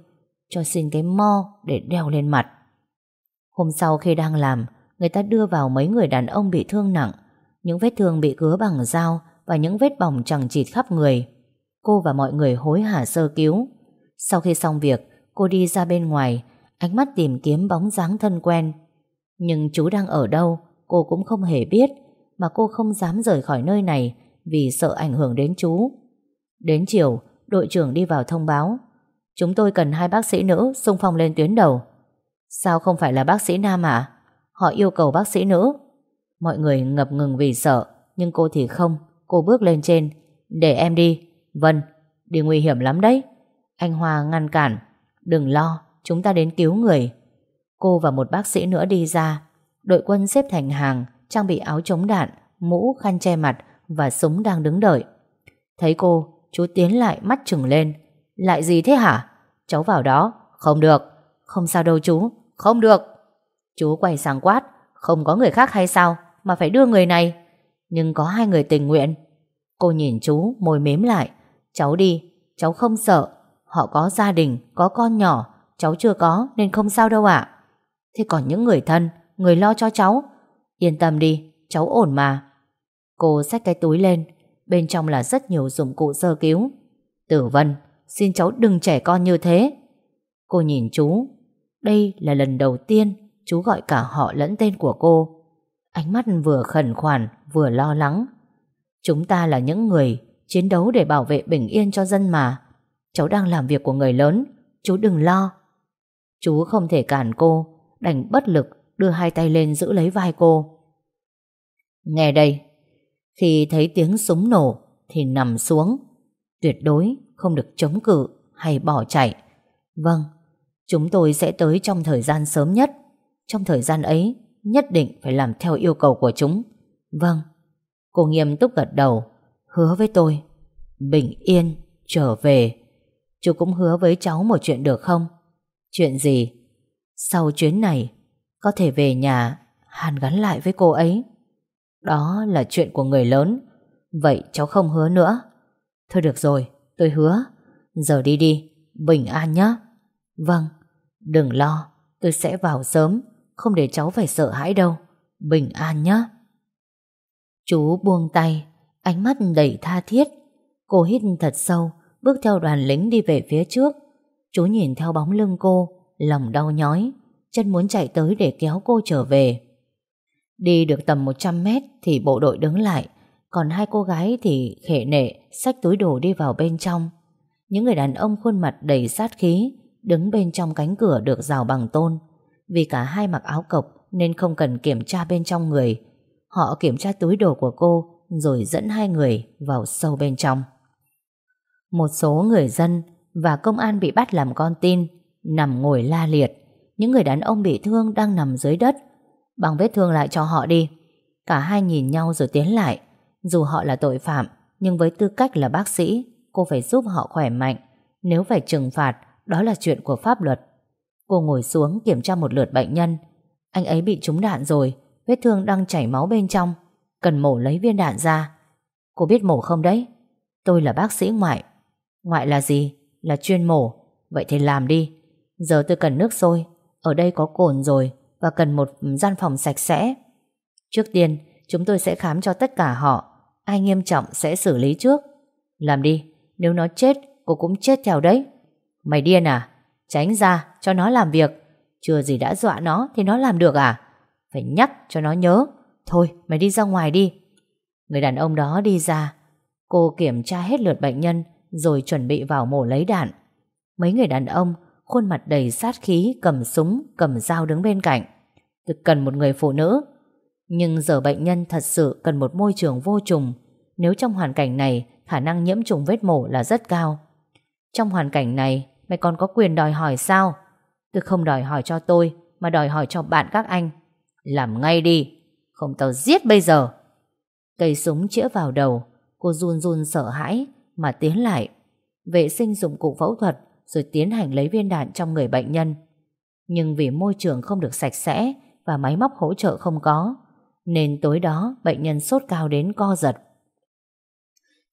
Cho xin cái mo để đeo lên mặt. Hôm sau khi đang làm, Người ta đưa vào mấy người đàn ông bị thương nặng. Những vết thương bị cứa bằng dao Và những vết bỏng chẳng chịt khắp người. Cô và mọi người hối hả sơ cứu. Sau khi xong việc, Cô đi ra bên ngoài Ánh mắt tìm kiếm bóng dáng thân quen Nhưng chú đang ở đâu Cô cũng không hề biết Mà cô không dám rời khỏi nơi này Vì sợ ảnh hưởng đến chú Đến chiều Đội trưởng đi vào thông báo Chúng tôi cần hai bác sĩ nữ xung phong lên tuyến đầu Sao không phải là bác sĩ nam à? Họ yêu cầu bác sĩ nữ. Mọi người ngập ngừng vì sợ, nhưng cô thì không. Cô bước lên trên. Để em đi. Vâng, đi nguy hiểm lắm đấy. Anh Hoa ngăn cản. Đừng lo, chúng ta đến cứu người. Cô và một bác sĩ nữa đi ra. Đội quân xếp thành hàng, trang bị áo chống đạn, mũ, khăn che mặt và súng đang đứng đợi. Thấy cô, chú tiến lại mắt trừng lên. Lại gì thế hả? Cháu vào đó. Không được. Không sao đâu chú. Không được. Chú quay sang quát. Không có người khác hay sao? Mà phải đưa người này. Nhưng có hai người tình nguyện. Cô nhìn chú, môi mếm lại. Cháu đi. Cháu không sợ. Họ có gia đình, có con nhỏ. Cháu chưa có nên không sao đâu ạ. Thế còn những người thân, người lo cho cháu. Yên tâm đi, cháu ổn mà. Cô xách cái túi lên. Bên trong là rất nhiều dụng cụ sơ cứu. Tử Vân, xin cháu đừng trẻ con như thế. Cô nhìn chú. Đây là lần đầu tiên chú gọi cả họ lẫn tên của cô. Ánh mắt vừa khẩn khoản vừa lo lắng. Chúng ta là những người chiến đấu để bảo vệ bình yên cho dân mà. Cháu đang làm việc của người lớn, chú đừng lo. Chú không thể cản cô, đành bất lực đưa hai tay lên giữ lấy vai cô. Nghe đây, khi thấy tiếng súng nổ thì nằm xuống, tuyệt đối không được chống cự hay bỏ chạy. Vâng, chúng tôi sẽ tới trong thời gian sớm nhất. Trong thời gian ấy, nhất định phải làm theo yêu cầu của chúng. Vâng, cô nghiêm túc gật đầu, hứa với tôi, bình yên, trở về. Chú cũng hứa với cháu một chuyện được không? Chuyện gì? Sau chuyến này, có thể về nhà hàn gắn lại với cô ấy. Đó là chuyện của người lớn. Vậy cháu không hứa nữa. Thôi được rồi, tôi hứa. Giờ đi đi, bình an nhé. Vâng, đừng lo, tôi sẽ vào sớm, không để cháu phải sợ hãi đâu. Bình an nhé. Chú buông tay, ánh mắt đầy tha thiết. Cô hít thật sâu, bước theo đoàn lính đi về phía trước. Chú nhìn theo bóng lưng cô, lòng đau nhói, chân muốn chạy tới để kéo cô trở về. Đi được tầm 100 mét thì bộ đội đứng lại, còn hai cô gái thì khệ nệ, xách túi đồ đi vào bên trong. Những người đàn ông khuôn mặt đầy sát khí, đứng bên trong cánh cửa được rào bằng tôn. Vì cả hai mặc áo cộc nên không cần kiểm tra bên trong người. Họ kiểm tra túi đồ của cô rồi dẫn hai người vào sâu bên trong. Một số người dân và công an bị bắt làm con tin, nằm ngồi la liệt. Những người đàn ông bị thương đang nằm dưới đất. Bằng vết thương lại cho họ đi. Cả hai nhìn nhau rồi tiến lại. Dù họ là tội phạm, nhưng với tư cách là bác sĩ, cô phải giúp họ khỏe mạnh. Nếu phải trừng phạt, đó là chuyện của pháp luật. Cô ngồi xuống kiểm tra một lượt bệnh nhân. Anh ấy bị trúng đạn rồi, vết thương đang chảy máu bên trong. Cần mổ lấy viên đạn ra. Cô biết mổ không đấy? Tôi là bác sĩ ngoại. Ngoại là gì? Là chuyên mổ. Vậy thì làm đi. Giờ tôi cần nước sôi. Ở đây có cồn rồi và cần một gian phòng sạch sẽ. Trước tiên, chúng tôi sẽ khám cho tất cả họ. Ai nghiêm trọng sẽ xử lý trước. Làm đi. Nếu nó chết, cô cũng chết theo đấy. Mày điên à? Tránh ra, cho nó làm việc. Chưa gì đã dọa nó thì nó làm được à? Phải nhắc cho nó nhớ. Thôi, mày đi ra ngoài đi. Người đàn ông đó đi ra. Cô kiểm tra hết lượt bệnh nhân rồi chuẩn bị vào mổ lấy đạn. Mấy người đàn ông khuôn mặt đầy sát khí cầm súng, cầm dao đứng bên cạnh. Tôi cần một người phụ nữ. Nhưng giờ bệnh nhân thật sự cần một môi trường vô trùng. Nếu trong hoàn cảnh này khả năng nhiễm trùng vết mổ là rất cao. Trong hoàn cảnh này mày còn có quyền đòi hỏi sao? Tôi không đòi hỏi cho tôi mà đòi hỏi cho bạn các anh. Làm ngay đi, không tao giết bây giờ. Cây súng chĩa vào đầu, cô run run sợ hãi mà tiến lại. Vệ sinh dụng cụ phẫu thuật rồi tiến hành lấy viên đạn trong người bệnh nhân. Nhưng vì môi trường không được sạch sẽ và máy móc hỗ trợ không có, nên tối đó bệnh nhân sốt cao đến co giật.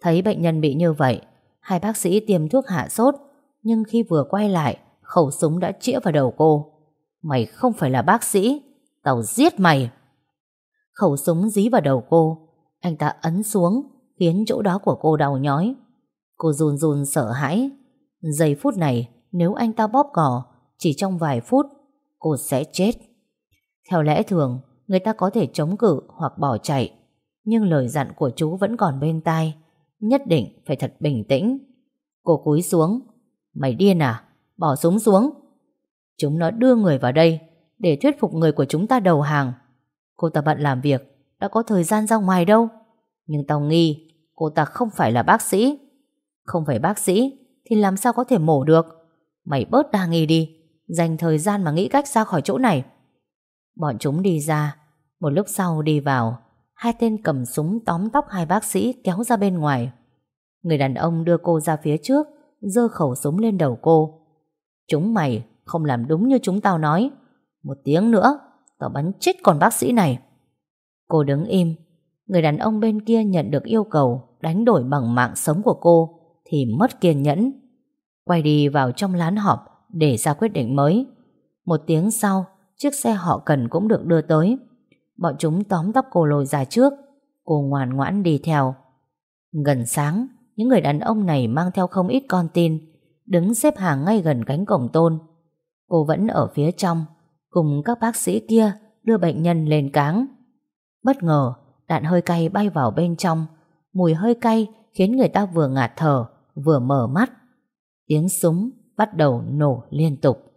Thấy bệnh nhân bị như vậy, hai bác sĩ tiêm thuốc hạ sốt, nhưng khi vừa quay lại, khẩu súng đã chĩa vào đầu cô. Mày không phải là bác sĩ, tao giết mày. Khẩu súng dí vào đầu cô, anh ta ấn xuống, khiến chỗ đó của cô đau nhói. Cô run run sợ hãi. Giây phút này, nếu anh ta bóp cỏ, chỉ trong vài phút, cô sẽ chết. Theo lẽ thường, người ta có thể chống cự hoặc bỏ chạy. Nhưng lời dặn của chú vẫn còn bên tai. Nhất định phải thật bình tĩnh. Cô cúi xuống. Mày điên à? Bỏ súng xuống. Chúng nó đưa người vào đây để thuyết phục người của chúng ta đầu hàng. Cô ta bận làm việc, đã có thời gian ra ngoài đâu. Nhưng tao nghi cô ta không phải là bác sĩ. Không phải bác sĩ thì làm sao có thể mổ được. Mày bớt đa nghi đi, dành thời gian mà nghĩ cách ra khỏi chỗ này. Bọn chúng đi ra, một lúc sau đi vào, hai tên cầm súng tóm tóc hai bác sĩ kéo ra bên ngoài. Người đàn ông đưa cô ra phía trước, giơ khẩu súng lên đầu cô. Chúng mày không làm đúng như chúng tao nói. Một tiếng nữa, tao bắn chết con bác sĩ này. Cô đứng im, người đàn ông bên kia nhận được yêu cầu đánh đổi bằng mạng sống của cô thì mất kiên nhẫn. Quay đi vào trong lán họp để ra quyết định mới. Một tiếng sau, chiếc xe họ cần cũng được đưa tới. Bọn chúng tóm tóc cô lôi ra trước, cô ngoan ngoãn đi theo. Gần sáng, những người đàn ông này mang theo không ít con tin, đứng xếp hàng ngay gần cánh cổng tôn. Cô vẫn ở phía trong, cùng các bác sĩ kia đưa bệnh nhân lên cáng. Bất ngờ, đạn hơi cay bay vào bên trong, mùi hơi cay khiến người ta vừa ngạt thở, vừa mở mắt. Tiếng súng bắt đầu nổ liên tục.